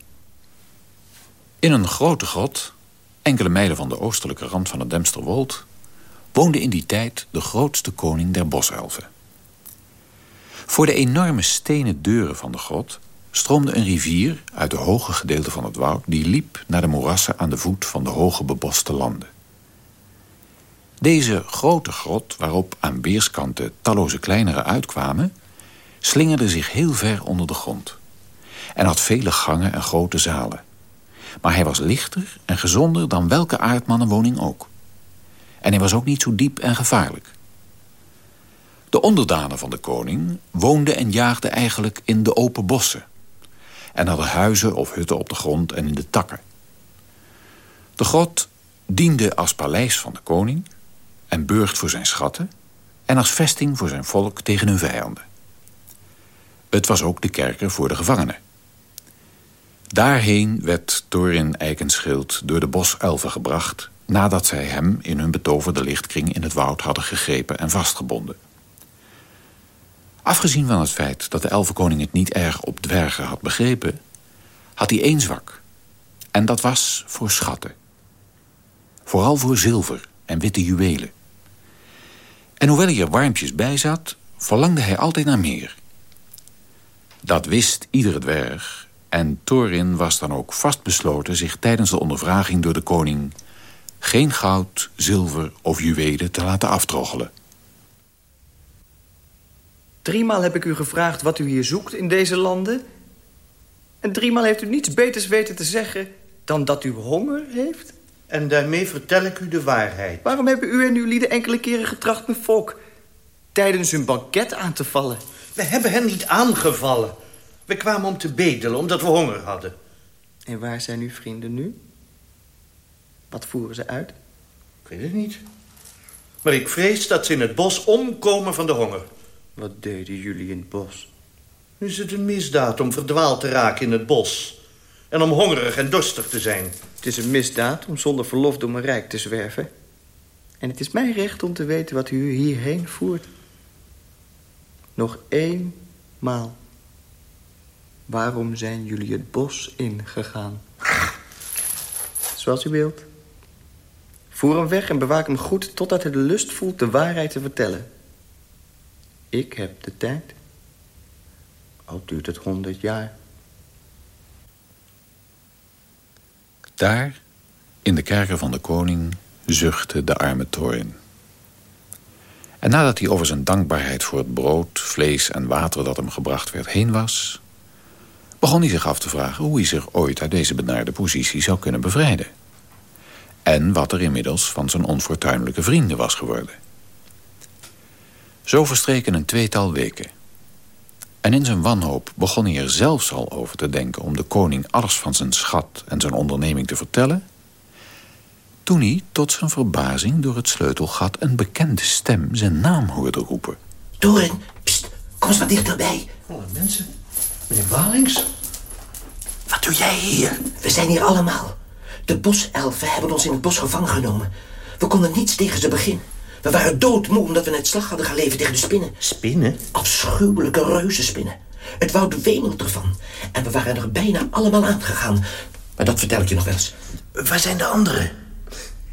In een grote grot, enkele mijlen van de oostelijke rand van het Demsterwold... woonde in die tijd de grootste koning der boselfen. Voor de enorme stenen deuren van de grot stroomde een rivier uit de hoge gedeelte van het woud... die liep naar de moerassen aan de voet van de hoge beboste landen. Deze grote grot, waarop aan weerskanten talloze kleinere uitkwamen... slingerde zich heel ver onder de grond... en had vele gangen en grote zalen. Maar hij was lichter en gezonder dan welke aardmannenwoning ook. En hij was ook niet zo diep en gevaarlijk. De onderdanen van de koning woonden en jaagden eigenlijk in de open bossen. En hadden huizen of hutten op de grond en in de takken. De grot diende als paleis van de koning en burcht voor zijn schatten... en als vesting voor zijn volk tegen hun vijanden. Het was ook de kerker voor de gevangenen. Daarheen werd Thorin Eikenschild door de boselfen gebracht... nadat zij hem in hun betoverde lichtkring in het woud hadden gegrepen en vastgebonden. Afgezien van het feit dat de elfenkoning het niet erg op dwergen had begrepen... had hij één zwak. En dat was voor schatten. Vooral voor zilver en witte juwelen. En hoewel hij er warmpjes bij zat, verlangde hij altijd naar meer. Dat wist iedere dwerg en Thorin was dan ook vastbesloten... zich tijdens de ondervraging door de koning... geen goud, zilver of juwelen te laten aftroggelen. Driemaal heb ik u gevraagd wat u hier zoekt in deze landen. En driemaal heeft u niets beters weten te zeggen dan dat u honger heeft. En daarmee vertel ik u de waarheid. Waarom hebben u en uw lieden enkele keren getracht mijn volk tijdens hun banket aan te vallen? We hebben hen niet aangevallen. We kwamen om te bedelen, omdat we honger hadden. En waar zijn uw vrienden nu? Wat voeren ze uit? Ik weet het niet. Maar ik vrees dat ze in het bos omkomen van de honger. Wat deden jullie in het bos? Is het een misdaad om verdwaald te raken in het bos? En om hongerig en dorstig te zijn? Het is een misdaad om zonder verlof door mijn rijk te zwerven. En het is mijn recht om te weten wat u hierheen voert. Nog één maal. Waarom zijn jullie het bos ingegaan? Zoals u wilt. Voer hem weg en bewaak hem goed totdat hij de lust voelt de waarheid te vertellen. Ik heb de tijd. Al duurt het honderd jaar. Daar, in de kerker van de koning, zuchtte de arme Thorin. En nadat hij over zijn dankbaarheid voor het brood, vlees en water dat hem gebracht werd heen was... begon hij zich af te vragen hoe hij zich ooit uit deze benarde positie zou kunnen bevrijden. En wat er inmiddels van zijn onfortuinlijke vrienden was geworden. Zo verstreken een tweetal weken. En in zijn wanhoop begon hij er zelfs al over te denken... om de koning alles van zijn schat en zijn onderneming te vertellen... toen hij tot zijn verbazing door het sleutelgat... een bekende stem zijn naam hoorde roepen. Dorin, pst, kom eens wat dichterbij. Alle mensen. Meneer Balings? Wat doe jij hier? We zijn hier allemaal. De boselfen hebben ons in het bos gevangen genomen. We konden niets tegen ze beginnen. We waren doodmoe omdat we net slag hadden geleverd tegen de spinnen. Spinnen? Afschuwelijke reuzenspinnen. Het woud wemelt ervan. En we waren er bijna allemaal aangegaan. Maar dat vertel ik je nog wel eens. Waar zijn de anderen?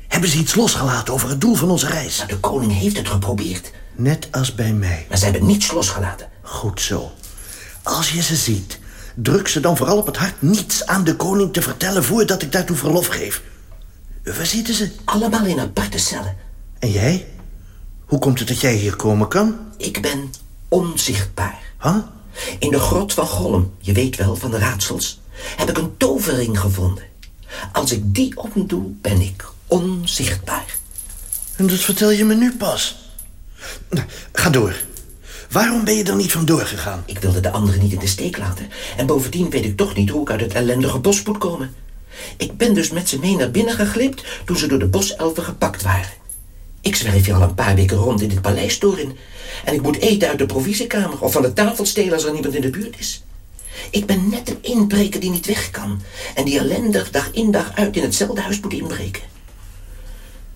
Hebben ze iets losgelaten over het doel van onze reis? Nou, de koning heeft het geprobeerd. Net als bij mij. Maar ze hebben niets losgelaten. Goed zo. Als je ze ziet, druk ze dan vooral op het hart niets aan de koning te vertellen voordat ik daartoe verlof geef. Waar zitten ze? Allemaal in aparte cellen. En jij? Hoe komt het dat jij hier komen kan? Ik ben onzichtbaar. Huh? In de grot van Gollum, je weet wel, van de raadsels... heb ik een tovering gevonden. Als ik die opdoe, ben ik onzichtbaar. En dat vertel je me nu pas. Nou, ga door. Waarom ben je er niet vandoor gegaan? Ik wilde de anderen niet in de steek laten. En bovendien weet ik toch niet hoe ik uit het ellendige bos moet komen. Ik ben dus met ze mee naar binnen geglipt... toen ze door de boselfen gepakt waren. Ik zwerf hier al een paar weken rond in dit paleis in. En ik moet eten uit de provisiekamer of van de tafel stelen als er niemand in de buurt is. Ik ben net een inbreker die niet weg kan. En die ellendig dag in dag uit in hetzelfde huis moet inbreken.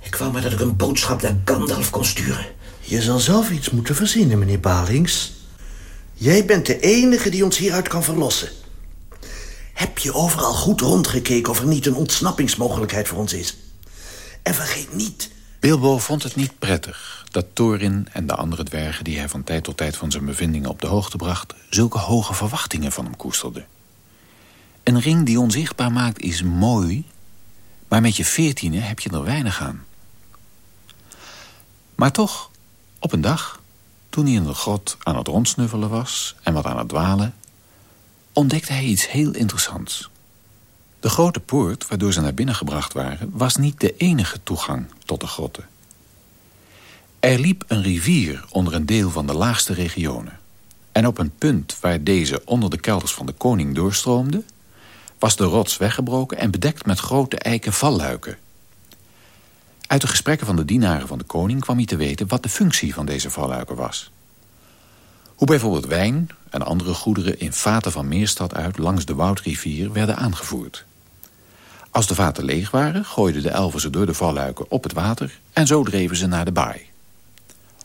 Ik wou maar dat ik een boodschap naar Gandalf kon sturen. Je zal zelf iets moeten verzinnen, meneer Balings. Jij bent de enige die ons hieruit kan verlossen. Heb je overal goed rondgekeken of er niet een ontsnappingsmogelijkheid voor ons is? En vergeet niet Bilbo vond het niet prettig dat Thorin en de andere dwergen... die hij van tijd tot tijd van zijn bevindingen op de hoogte bracht... zulke hoge verwachtingen van hem koesterden. Een ring die onzichtbaar maakt is mooi... maar met je veertiende heb je er weinig aan. Maar toch, op een dag, toen hij in de grot aan het rondsnuffelen was... en wat aan het dwalen, ontdekte hij iets heel interessants... De grote poort waardoor ze naar binnen gebracht waren... was niet de enige toegang tot de grotten. Er liep een rivier onder een deel van de laagste regionen. En op een punt waar deze onder de kelders van de koning doorstroomde... was de rots weggebroken en bedekt met grote eiken valluiken. Uit de gesprekken van de dienaren van de koning kwam hij te weten... wat de functie van deze valluiken was. Hoe bijvoorbeeld wijn en andere goederen in vaten van Meerstad uit... langs de Woudrivier werden aangevoerd. Als de vaten leeg waren, gooiden de elfen ze door de valluiken op het water... en zo dreven ze naar de baai.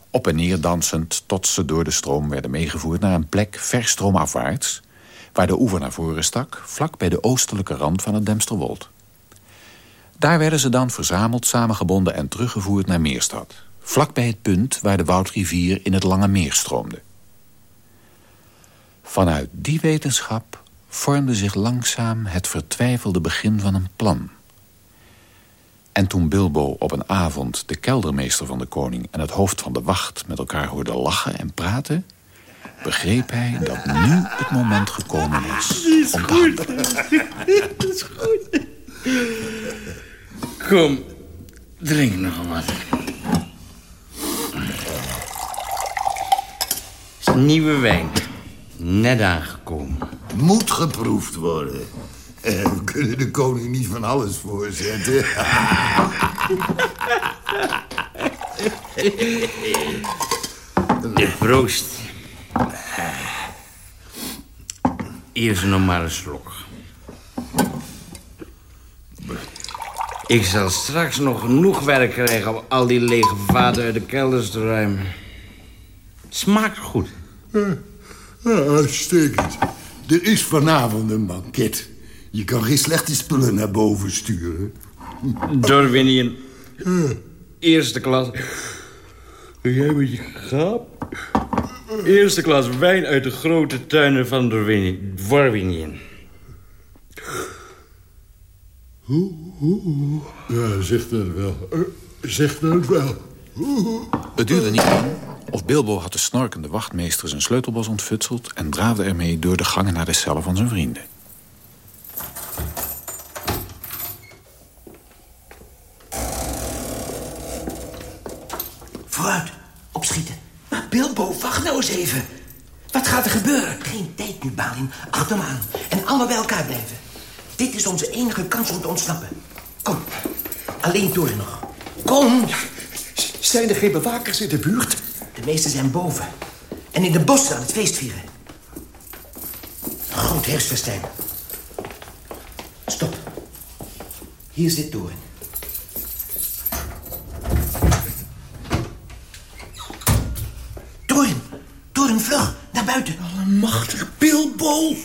Op en neer dansend tot ze door de stroom werden meegevoerd... naar een plek ver stroomafwaarts... waar de oever naar voren stak... vlak bij de oostelijke rand van het Demsterwold. Daar werden ze dan verzameld, samengebonden en teruggevoerd naar Meerstad. Vlak bij het punt waar de Woudrivier in het Lange Meer stroomde. Vanuit die wetenschap vormde zich langzaam het vertwijfelde begin van een plan. En toen Bilbo op een avond de keldermeester van de koning... en het hoofd van de wacht met elkaar hoorde lachen en praten... begreep hij dat nu het moment gekomen is om te handelen. Dat is goed. Kom, drink nog wat. Is nieuwe wijn. Net aangekomen. Moet geproefd worden. Eh, we kunnen de koning niet van alles voorzetten. Proost. Eerst nog maar een slok. Ik zal straks nog genoeg werk krijgen om al die lege vaten uit de kelders te ruimen. Smaakt goed. Ja, uitstekend. Er is vanavond een banket. Je kan geen slechte spullen naar boven sturen. Dorwinian. Eerste klas. Jij met je grap? Eerste klas wijn uit de grote tuinen van oeh. Ja, zeg dat wel. Eh, Zeg dat wel. Oeh. Het duurde niet lang of Bilbo had de snorkende wachtmeester zijn sleutelbos ontfutseld... en draafde ermee door de gangen naar de cellen van zijn vrienden. Vooruit, opschieten. Maar Bilbo, wacht nou eens even. Wat gaat er gebeuren? Geen tijd nu, Balin. Achter me aan. En allemaal bij elkaar blijven. Dit is onze enige kans om te ontsnappen. Kom. Alleen door nog. Kom. Zijn er geen bewakers in de buurt? De meesten zijn boven. En in de bossen aan het feest vieren. Een groot herfstfestijn. Stop. Hier zit Doorn. Doorn. Doorn, vlug. Naar buiten. Allemachtig Bilbo.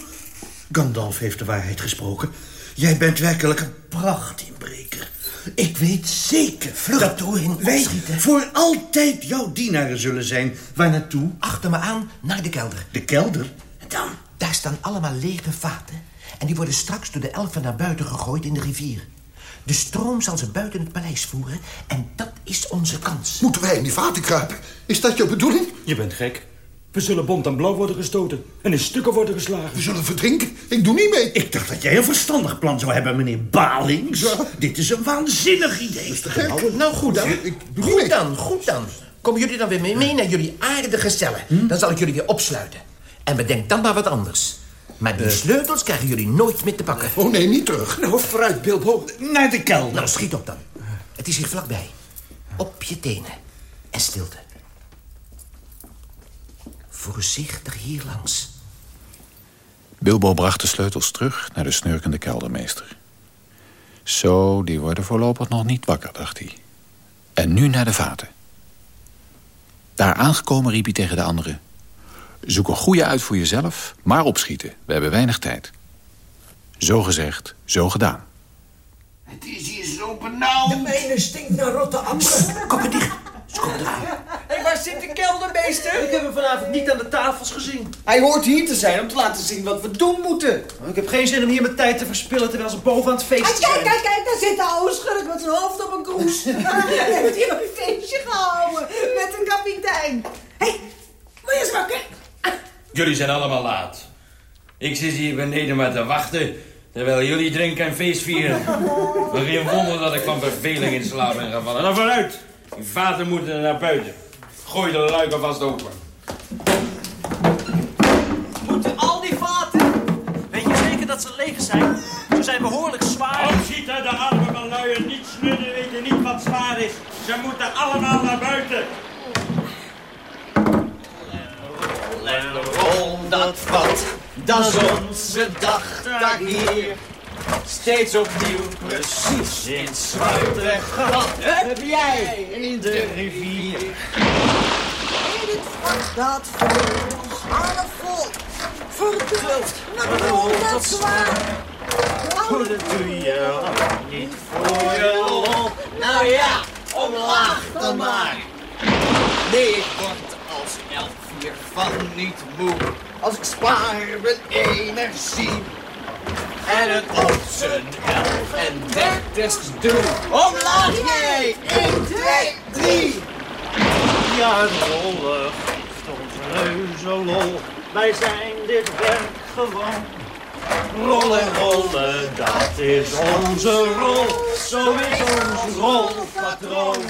Gandalf heeft de waarheid gesproken. Jij bent werkelijk een prachtinbreker. Ik weet zeker Vlug, dat Doorn, wij opschieten. voor altijd jouw dienaren zullen zijn. Waar naartoe? Achter me aan naar de kelder. De kelder? En dan? Daar staan allemaal lege vaten. En die worden straks door de elfen naar buiten gegooid in de rivier. De stroom zal ze buiten het paleis voeren. En dat is onze kans. Moeten wij in die vaten kruipen? Is dat je bedoeling? Je bent gek. We zullen bont en blauw worden gestoten en in stukken worden geslagen. We zullen verdrinken. Ik doe niet mee. Ik dacht dat jij een verstandig plan zou hebben, meneer Balings. Dit is een waanzinnig idee. Nou, nou, goed dan. Goed dan, goed dan. Komen jullie dan weer mee, mee naar jullie aardige cellen? Dan zal ik jullie weer opsluiten. En bedenk dan maar wat anders. Maar die sleutels krijgen jullie nooit meer te pakken. Oh nee, niet terug. Nou, vooruit, Bilbo. Naar de kelder. Nou, schiet op dan. Het is hier vlakbij. Op je tenen. En stilte. Voorzichtig hier langs. Bilbo bracht de sleutels terug naar de snurkende keldermeester. Zo, die worden voorlopig nog niet wakker, dacht hij. En nu naar de vaten. Daar aangekomen riep hij tegen de anderen... Zoek een goede uit voor jezelf, maar opschieten. We hebben weinig tijd. Zo gezegd, zo gedaan. Het is hier zo benauwd. De mijne stinkt naar rotte dicht. Kom eraan. Hé, waar zit de keldermeester? Ik heb hem vanavond niet aan de tafels gezien. Hij hoort hier te zijn om te laten zien wat we doen moeten. Ik heb geen zin om hier mijn tijd te verspillen terwijl ze boven aan het feest zijn. kijk, kijk, kijk, daar zit de oude schurk met zijn hoofd op een kroes. Hij heeft hier een feestje gehouden met een kapitein. Hé, hey, word je eens wakker? Jullie zijn allemaal laat. Ik zit hier beneden maar te wachten... terwijl jullie drinken en feest vieren. Maar geen wonder dat ik van verveling in slaap ben gevallen. Nou, vooruit. Die vaten moeten naar buiten. Gooi de luiken vast open. Moeten al die vaten? Weet je zeker dat ze leeg zijn? Ze zijn behoorlijk zwaar. Ook ziet er de arme luien niet snudden, weten niet wat zwaar is. Ze moeten allemaal naar buiten. En rol dat vat, dat is onze dag daar hier. Steeds opnieuw, precies in het gat. Heb jij in de rivier. In het vat dat vol, half vol. Verduld, maar rolt dat zwaar. Oh, dat doe je niet voor je lol. Nou ja, omlaag dan maar. Nee, ik word als elf hiervan niet moe. Als ik spaar mijn energie. En het op zijn elf en dertigst doe. Omlaag jij! 1, 2, 3. Ja, rollen geeft ons reuze lol. Wij zijn dit werk gewoon. Rollen, rollen, dat is onze rol. Zo is ons rolpatroon.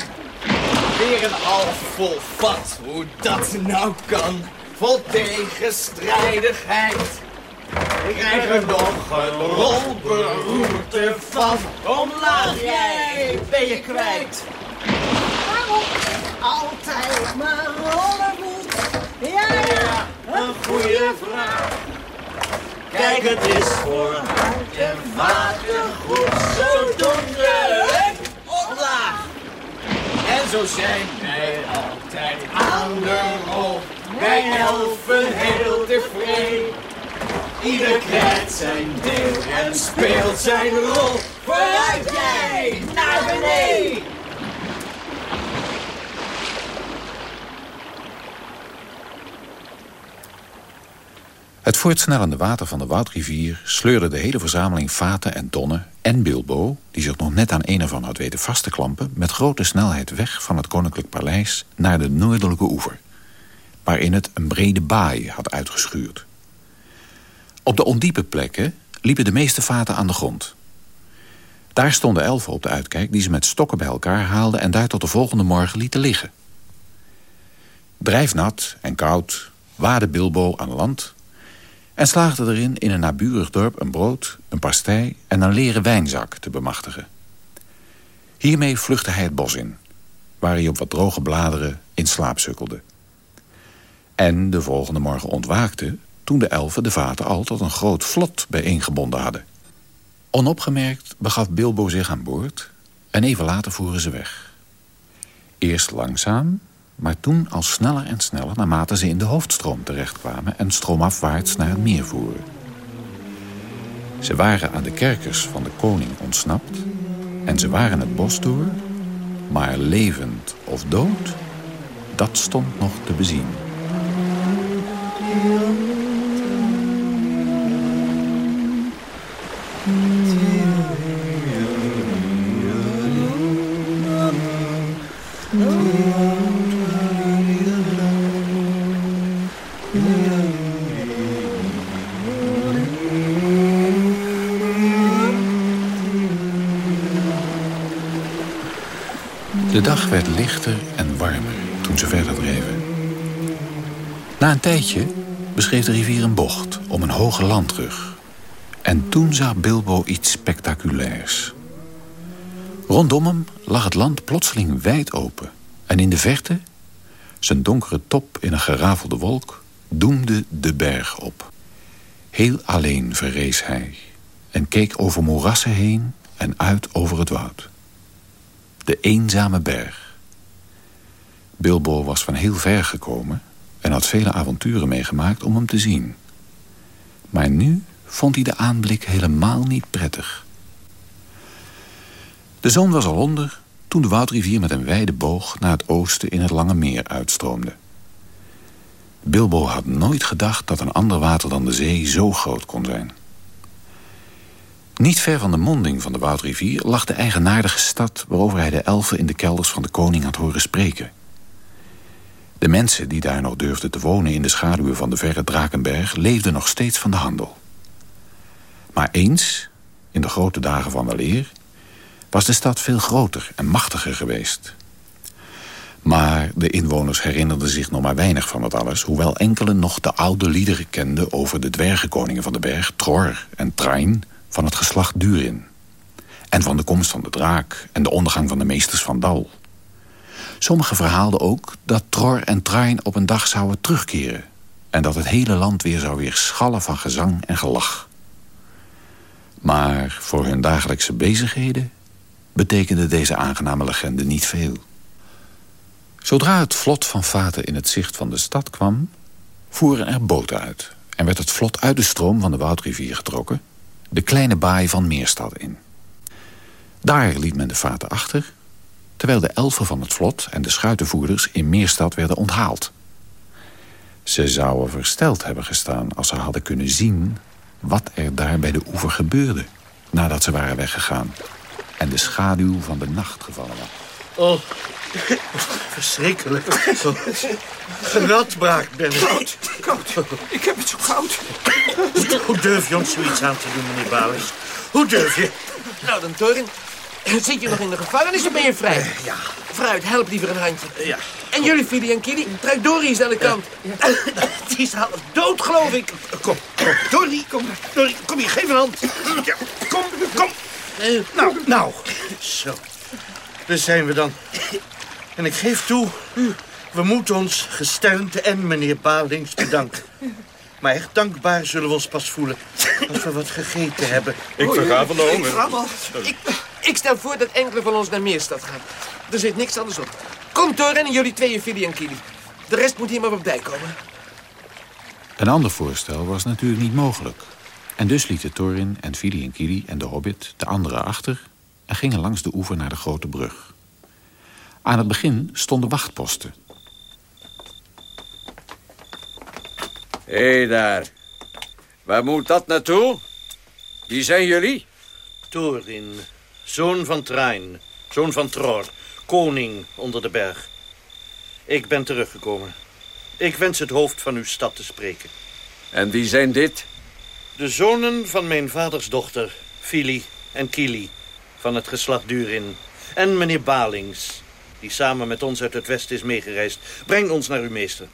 Weer een half vol vat, hoe dat nou kan. Vol tegenstrijdigheid. Ik krijg er nog een rolberoerte van. Omlaag jij, ben je kwijt. Waarom altijd maar rollen moet? Ja, ja, een goede vraag. Kijk, het is voor hart en vaten goed. Zodoende, hup, omlaag. En zo zijn wij altijd aan de rol. Wij elfen heel tevreden. Ieder krijgt zijn deel en speelt zijn rol. Vooruit jij, naar beneden. Het voortsnellende water van de Woudrivier sleurde de hele verzameling vaten en tonnen en Bilbo, die zich nog net aan een ervan had weten vast te klampen, met grote snelheid weg van het koninklijk paleis naar de noordelijke oever, waarin het een brede baai had uitgeschuurd. Op de ondiepe plekken liepen de meeste vaten aan de grond. Daar stonden elfen op de uitkijk die ze met stokken bij elkaar haalden en daar tot de volgende morgen lieten liggen. Drijfnat en koud waadde Bilbo aan land en slaagde erin in een naburig dorp een brood, een pastei en een leren wijnzak te bemachtigen. Hiermee vluchtte hij het bos in, waar hij op wat droge bladeren in slaap sukkelde. En de volgende morgen ontwaakte toen de elfen de vaten al tot een groot vlot bijeengebonden hadden. Onopgemerkt begaf Bilbo zich aan boord en even later voeren ze weg. Eerst langzaam, maar toen al sneller en sneller naarmate ze in de hoofdstroom terechtkwamen en stroomafwaarts naar het meer voeren. Ze waren aan de kerkers van de koning ontsnapt en ze waren het bos door, maar levend of dood, dat stond nog te bezien. De dag werd lichter en warmer toen ze verder dreven. Na een tijdje beschreef de rivier een bocht om een hoge landrug. En toen zag Bilbo iets spectaculairs. Rondom hem lag het land plotseling wijd open. En in de verte, zijn donkere top in een gerafelde wolk, doemde de berg op. Heel alleen verrees hij en keek over moerassen heen en uit over het woud. De eenzame berg. Bilbo was van heel ver gekomen en had vele avonturen meegemaakt om hem te zien. Maar nu vond hij de aanblik helemaal niet prettig. De zon was al onder toen de Woudrivier met een wijde boog naar het oosten in het Lange Meer uitstroomde. Bilbo had nooit gedacht dat een ander water dan de zee zo groot kon zijn. Niet ver van de monding van de Woudrivier lag de eigenaardige stad... waarover hij de elfen in de kelders van de koning had horen spreken. De mensen die daar nog durfden te wonen in de schaduwen van de verre Drakenberg... leefden nog steeds van de handel. Maar eens, in de grote dagen van weleer... was de stad veel groter en machtiger geweest. Maar de inwoners herinnerden zich nog maar weinig van het alles... hoewel enkelen nog de oude liederen kenden... over de dwergenkoningen van de berg, Tror en Train... van het geslacht Durin. En van de komst van de draak en de ondergang van de meesters van Dal. Sommigen verhaalden ook dat Tror en Train op een dag zouden terugkeren... en dat het hele land weer zou weer schallen van gezang en gelach. Maar voor hun dagelijkse bezigheden betekende deze aangename legende niet veel. Zodra het vlot van vaten in het zicht van de stad kwam... voeren er boten uit en werd het vlot uit de stroom van de Woudrivier getrokken... de kleine baai van Meerstad in. Daar liet men de vaten achter... terwijl de elfen van het vlot en de schuitenvoerders in Meerstad werden onthaald. Ze zouden versteld hebben gestaan als ze hadden kunnen zien... wat er daar bij de oever gebeurde nadat ze waren weggegaan... en de schaduw van de nacht gevallen was. Oh, verschrikkelijk. Geradbraakt ben ik. Koud, koud. Ik heb het zo koud. Hoe durf je ons zoiets aan te doen, meneer Balens? Hoe durf je? Nou dan, Torin. Zit je nog in de gevangenis of ben je vrij? ja. Vooruit, help liever een handje. Ja. En jullie, Fili en Kili, trek Dory eens aan de kant. Die is half dood, geloof ik. Kom, kom. Dory, kom. Dory, kom hier, geef een hand. Ja, kom, kom. Nou, nou. Zo. Daar zijn we dan. En ik geef toe, we moeten ons gesternte en meneer Balings bedanken. Maar echt dankbaar zullen we ons pas voelen als we wat gegeten hebben. Ik verga van de honger. Rammel, ik, ik stel voor dat enkele van ons naar Meerstad gaan. Er zit niks anders op. Kom, Torin en jullie tweeën, Fili en Kili. De rest moet hier maar op dijk komen. Een ander voorstel was natuurlijk niet mogelijk. En dus lieten Thorin en Fili en Kili en de hobbit de anderen achter... en gingen langs de oever naar de grote brug. Aan het begin stonden wachtposten. Hé hey daar. Waar moet dat naartoe? Wie zijn jullie? Thorin, zoon van Train, zoon van Tror, koning onder de berg. Ik ben teruggekomen. Ik wens het hoofd van uw stad te spreken. En wie zijn dit? De zonen van mijn vaders dochter, Fili en Kili, van het geslacht Durin. En meneer Balings, die samen met ons uit het westen is meegereisd. Breng ons naar uw meester.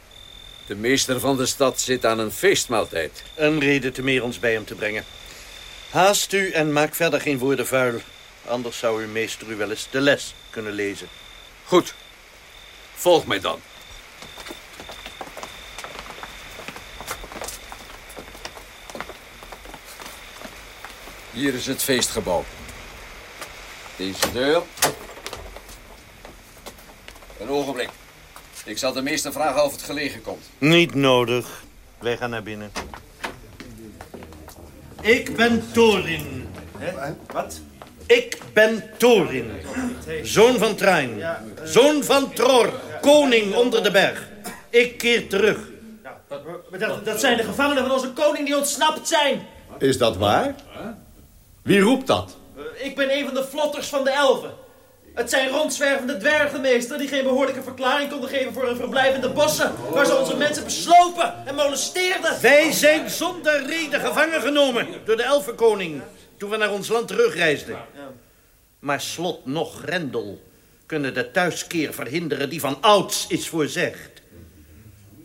De meester van de stad zit aan een feestmaaltijd. Een reden te meer ons bij hem te brengen. Haast u en maak verder geen woorden vuil. Anders zou uw meester u wel eens de les kunnen lezen. Goed. Volg mij dan. Hier is het feestgebouw. Deze deur. Een ogenblik. Ik zal de meester vragen of het gelegen komt. Niet nodig. Wij gaan naar binnen. Ik ben Thorin. Wat? Ik ben Thorin. Zoon van Train. Zoon van Tror. Koning onder de berg. Ik keer terug. Dat, dat zijn de gevangenen van onze koning die ontsnapt zijn. Is dat waar? Wie roept dat? Eh, Ik ben een van de vlotters van de elfen. Het zijn rondzwervende dwergenmeester die geen behoorlijke verklaring konden geven voor hun verblijf in de bossen, waar ze onze mensen beslopen en molesteerden. Wij zijn zonder reden gevangen genomen door de elfenkoning toen we naar ons land terugreisden. Maar slot nog grendel kunnen de thuiskeer verhinderen die van ouds is voorzegd.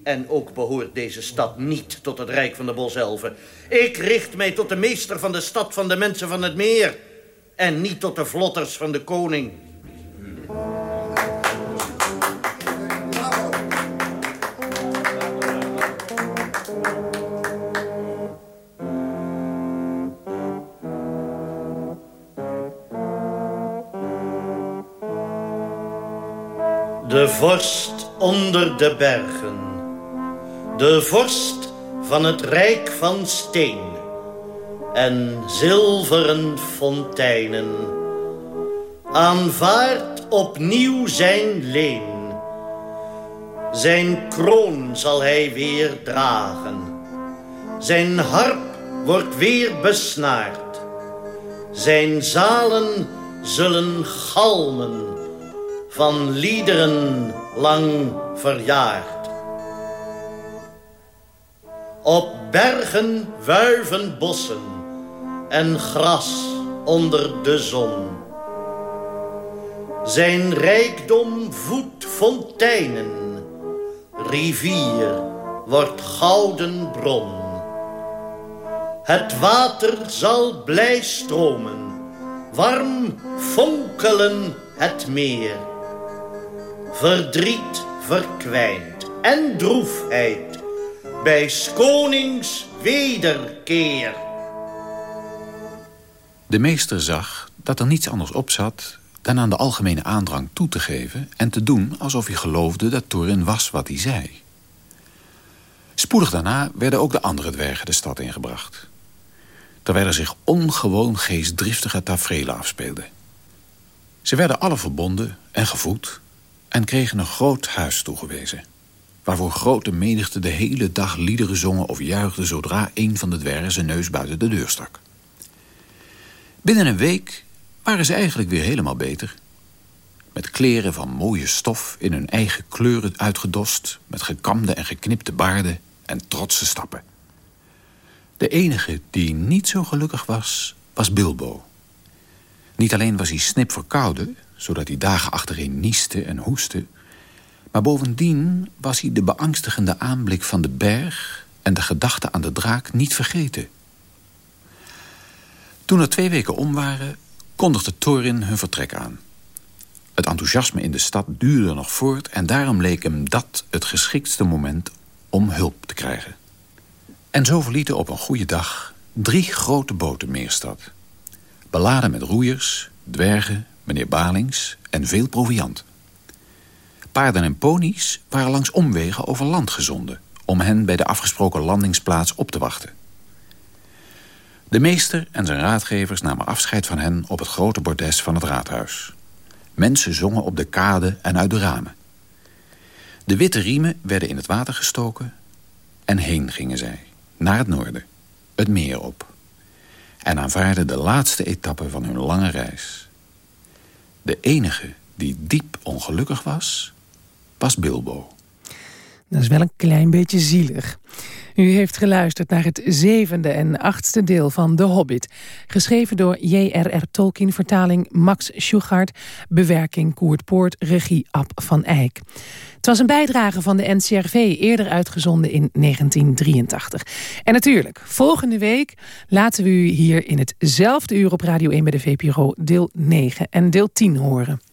En ook behoort deze stad niet tot het rijk van de boselfen. Ik richt mij tot de meester van de stad van de mensen van het meer. En niet tot de vlotters van de koning. Vorst onder de bergen. De vorst van het rijk van steen. En zilveren fonteinen. Aanvaardt opnieuw zijn leen. Zijn kroon zal hij weer dragen. Zijn harp wordt weer besnaard. Zijn zalen zullen galmen van liederen lang verjaard. Op bergen wuiven bossen en gras onder de zon. Zijn rijkdom voedt fonteinen. Rivier wordt gouden bron. Het water zal blij stromen. Warm fonkelen het meer. Verdriet verkwijnt en droefheid bij konings wederkeer. De meester zag dat er niets anders op zat dan aan de algemene aandrang toe te geven... en te doen alsof hij geloofde dat Torin was wat hij zei. Spoedig daarna werden ook de andere dwergen de stad ingebracht. Terwijl er zich ongewoon geestdriftige tafereelen afspeelden. Ze werden alle verbonden en gevoed en kregen een groot huis toegewezen... waarvoor grote menigte de hele dag liederen zongen of juichten... zodra een van de dwergen zijn neus buiten de deur stak. Binnen een week waren ze eigenlijk weer helemaal beter. Met kleren van mooie stof in hun eigen kleuren uitgedost... met gekamde en geknipte baarden en trotse stappen. De enige die niet zo gelukkig was, was Bilbo. Niet alleen was hij snip verkouden, zodat hij dagen achtereen nieste en hoestte... maar bovendien was hij de beangstigende aanblik van de berg... en de gedachte aan de draak niet vergeten. Toen er twee weken om waren, kondigde Thorin hun vertrek aan. Het enthousiasme in de stad duurde nog voort... en daarom leek hem dat het geschiktste moment om hulp te krijgen. En zo verlieten op een goede dag drie grote boten Meerstad. Beladen met roeiers, dwergen, meneer Balings en veel proviand. Paarden en ponies waren langs omwegen over land gezonden... om hen bij de afgesproken landingsplaats op te wachten. De meester en zijn raadgevers namen afscheid van hen... op het grote bordes van het raadhuis. Mensen zongen op de kade en uit de ramen. De witte riemen werden in het water gestoken... en heen gingen zij, naar het noorden, het meer op... en aanvaarden de laatste etappe van hun lange reis. De enige die diep ongelukkig was, was Bilbo. Dat is wel een klein beetje zielig. U heeft geluisterd naar het zevende en achtste deel van De Hobbit. Geschreven door J.R.R. Tolkien, vertaling Max Schugart... bewerking Koert Poort, regie Ab van Eyck. Het was een bijdrage van de NCRV, eerder uitgezonden in 1983. En natuurlijk, volgende week laten we u hier in hetzelfde uur op Radio 1 bij de VPRO... deel 9 en deel 10 horen.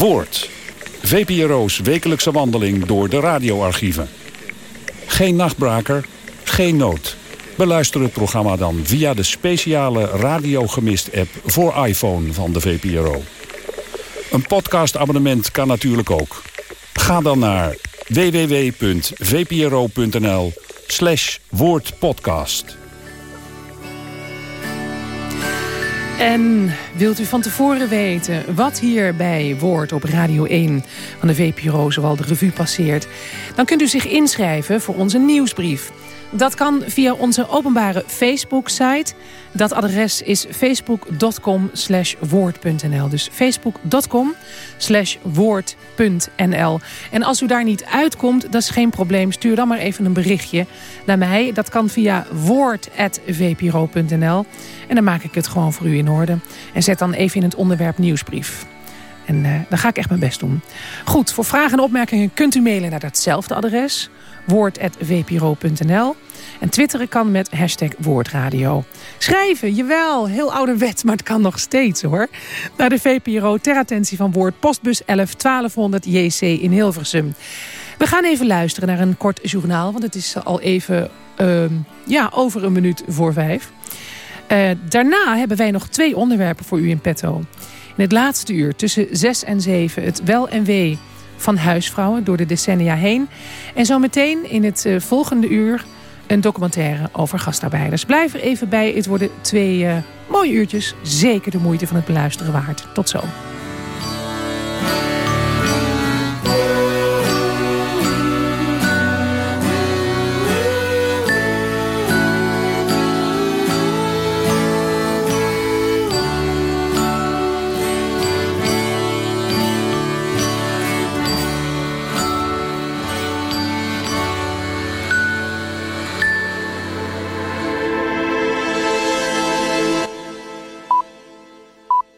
Woord. VPRO's wekelijkse wandeling door de radioarchieven. Geen nachtbraker, geen nood. Beluister het programma dan via de speciale Radio Gemist app voor iPhone van de VPRO. Een podcastabonnement kan natuurlijk ook. Ga dan naar www.vpro.nl slash woordpodcast. En wilt u van tevoren weten wat hier bij Woord op Radio 1 van de VPRO zoal de revue passeert... dan kunt u zich inschrijven voor onze nieuwsbrief. Dat kan via onze openbare Facebook-site. Dat adres is facebook.com woord.nl. Dus facebook.com woord.nl. En als u daar niet uitkomt, dat is geen probleem. Stuur dan maar even een berichtje naar mij. Dat kan via woord.vpro.nl. En dan maak ik het gewoon voor u in orde. En zet dan even in het onderwerp nieuwsbrief. En uh, dan ga ik echt mijn best doen. Goed, voor vragen en opmerkingen kunt u mailen naar datzelfde adres. woord.vpro.nl En twitteren kan met hashtag woordradio. Schrijven, jawel, heel ouderwet, maar het kan nog steeds hoor. Naar de VPRO ter attentie van Woord, postbus 11 1200 JC in Hilversum. We gaan even luisteren naar een kort journaal, want het is al even uh, ja, over een minuut voor vijf. Uh, daarna hebben wij nog twee onderwerpen voor u in petto. In het laatste uur tussen 6 en 7 het wel en wee van huisvrouwen door de decennia heen. En zometeen in het uh, volgende uur een documentaire over gastarbeiders. Blijf er even bij, het worden twee uh, mooie uurtjes. Zeker de moeite van het beluisteren waard. Tot zo.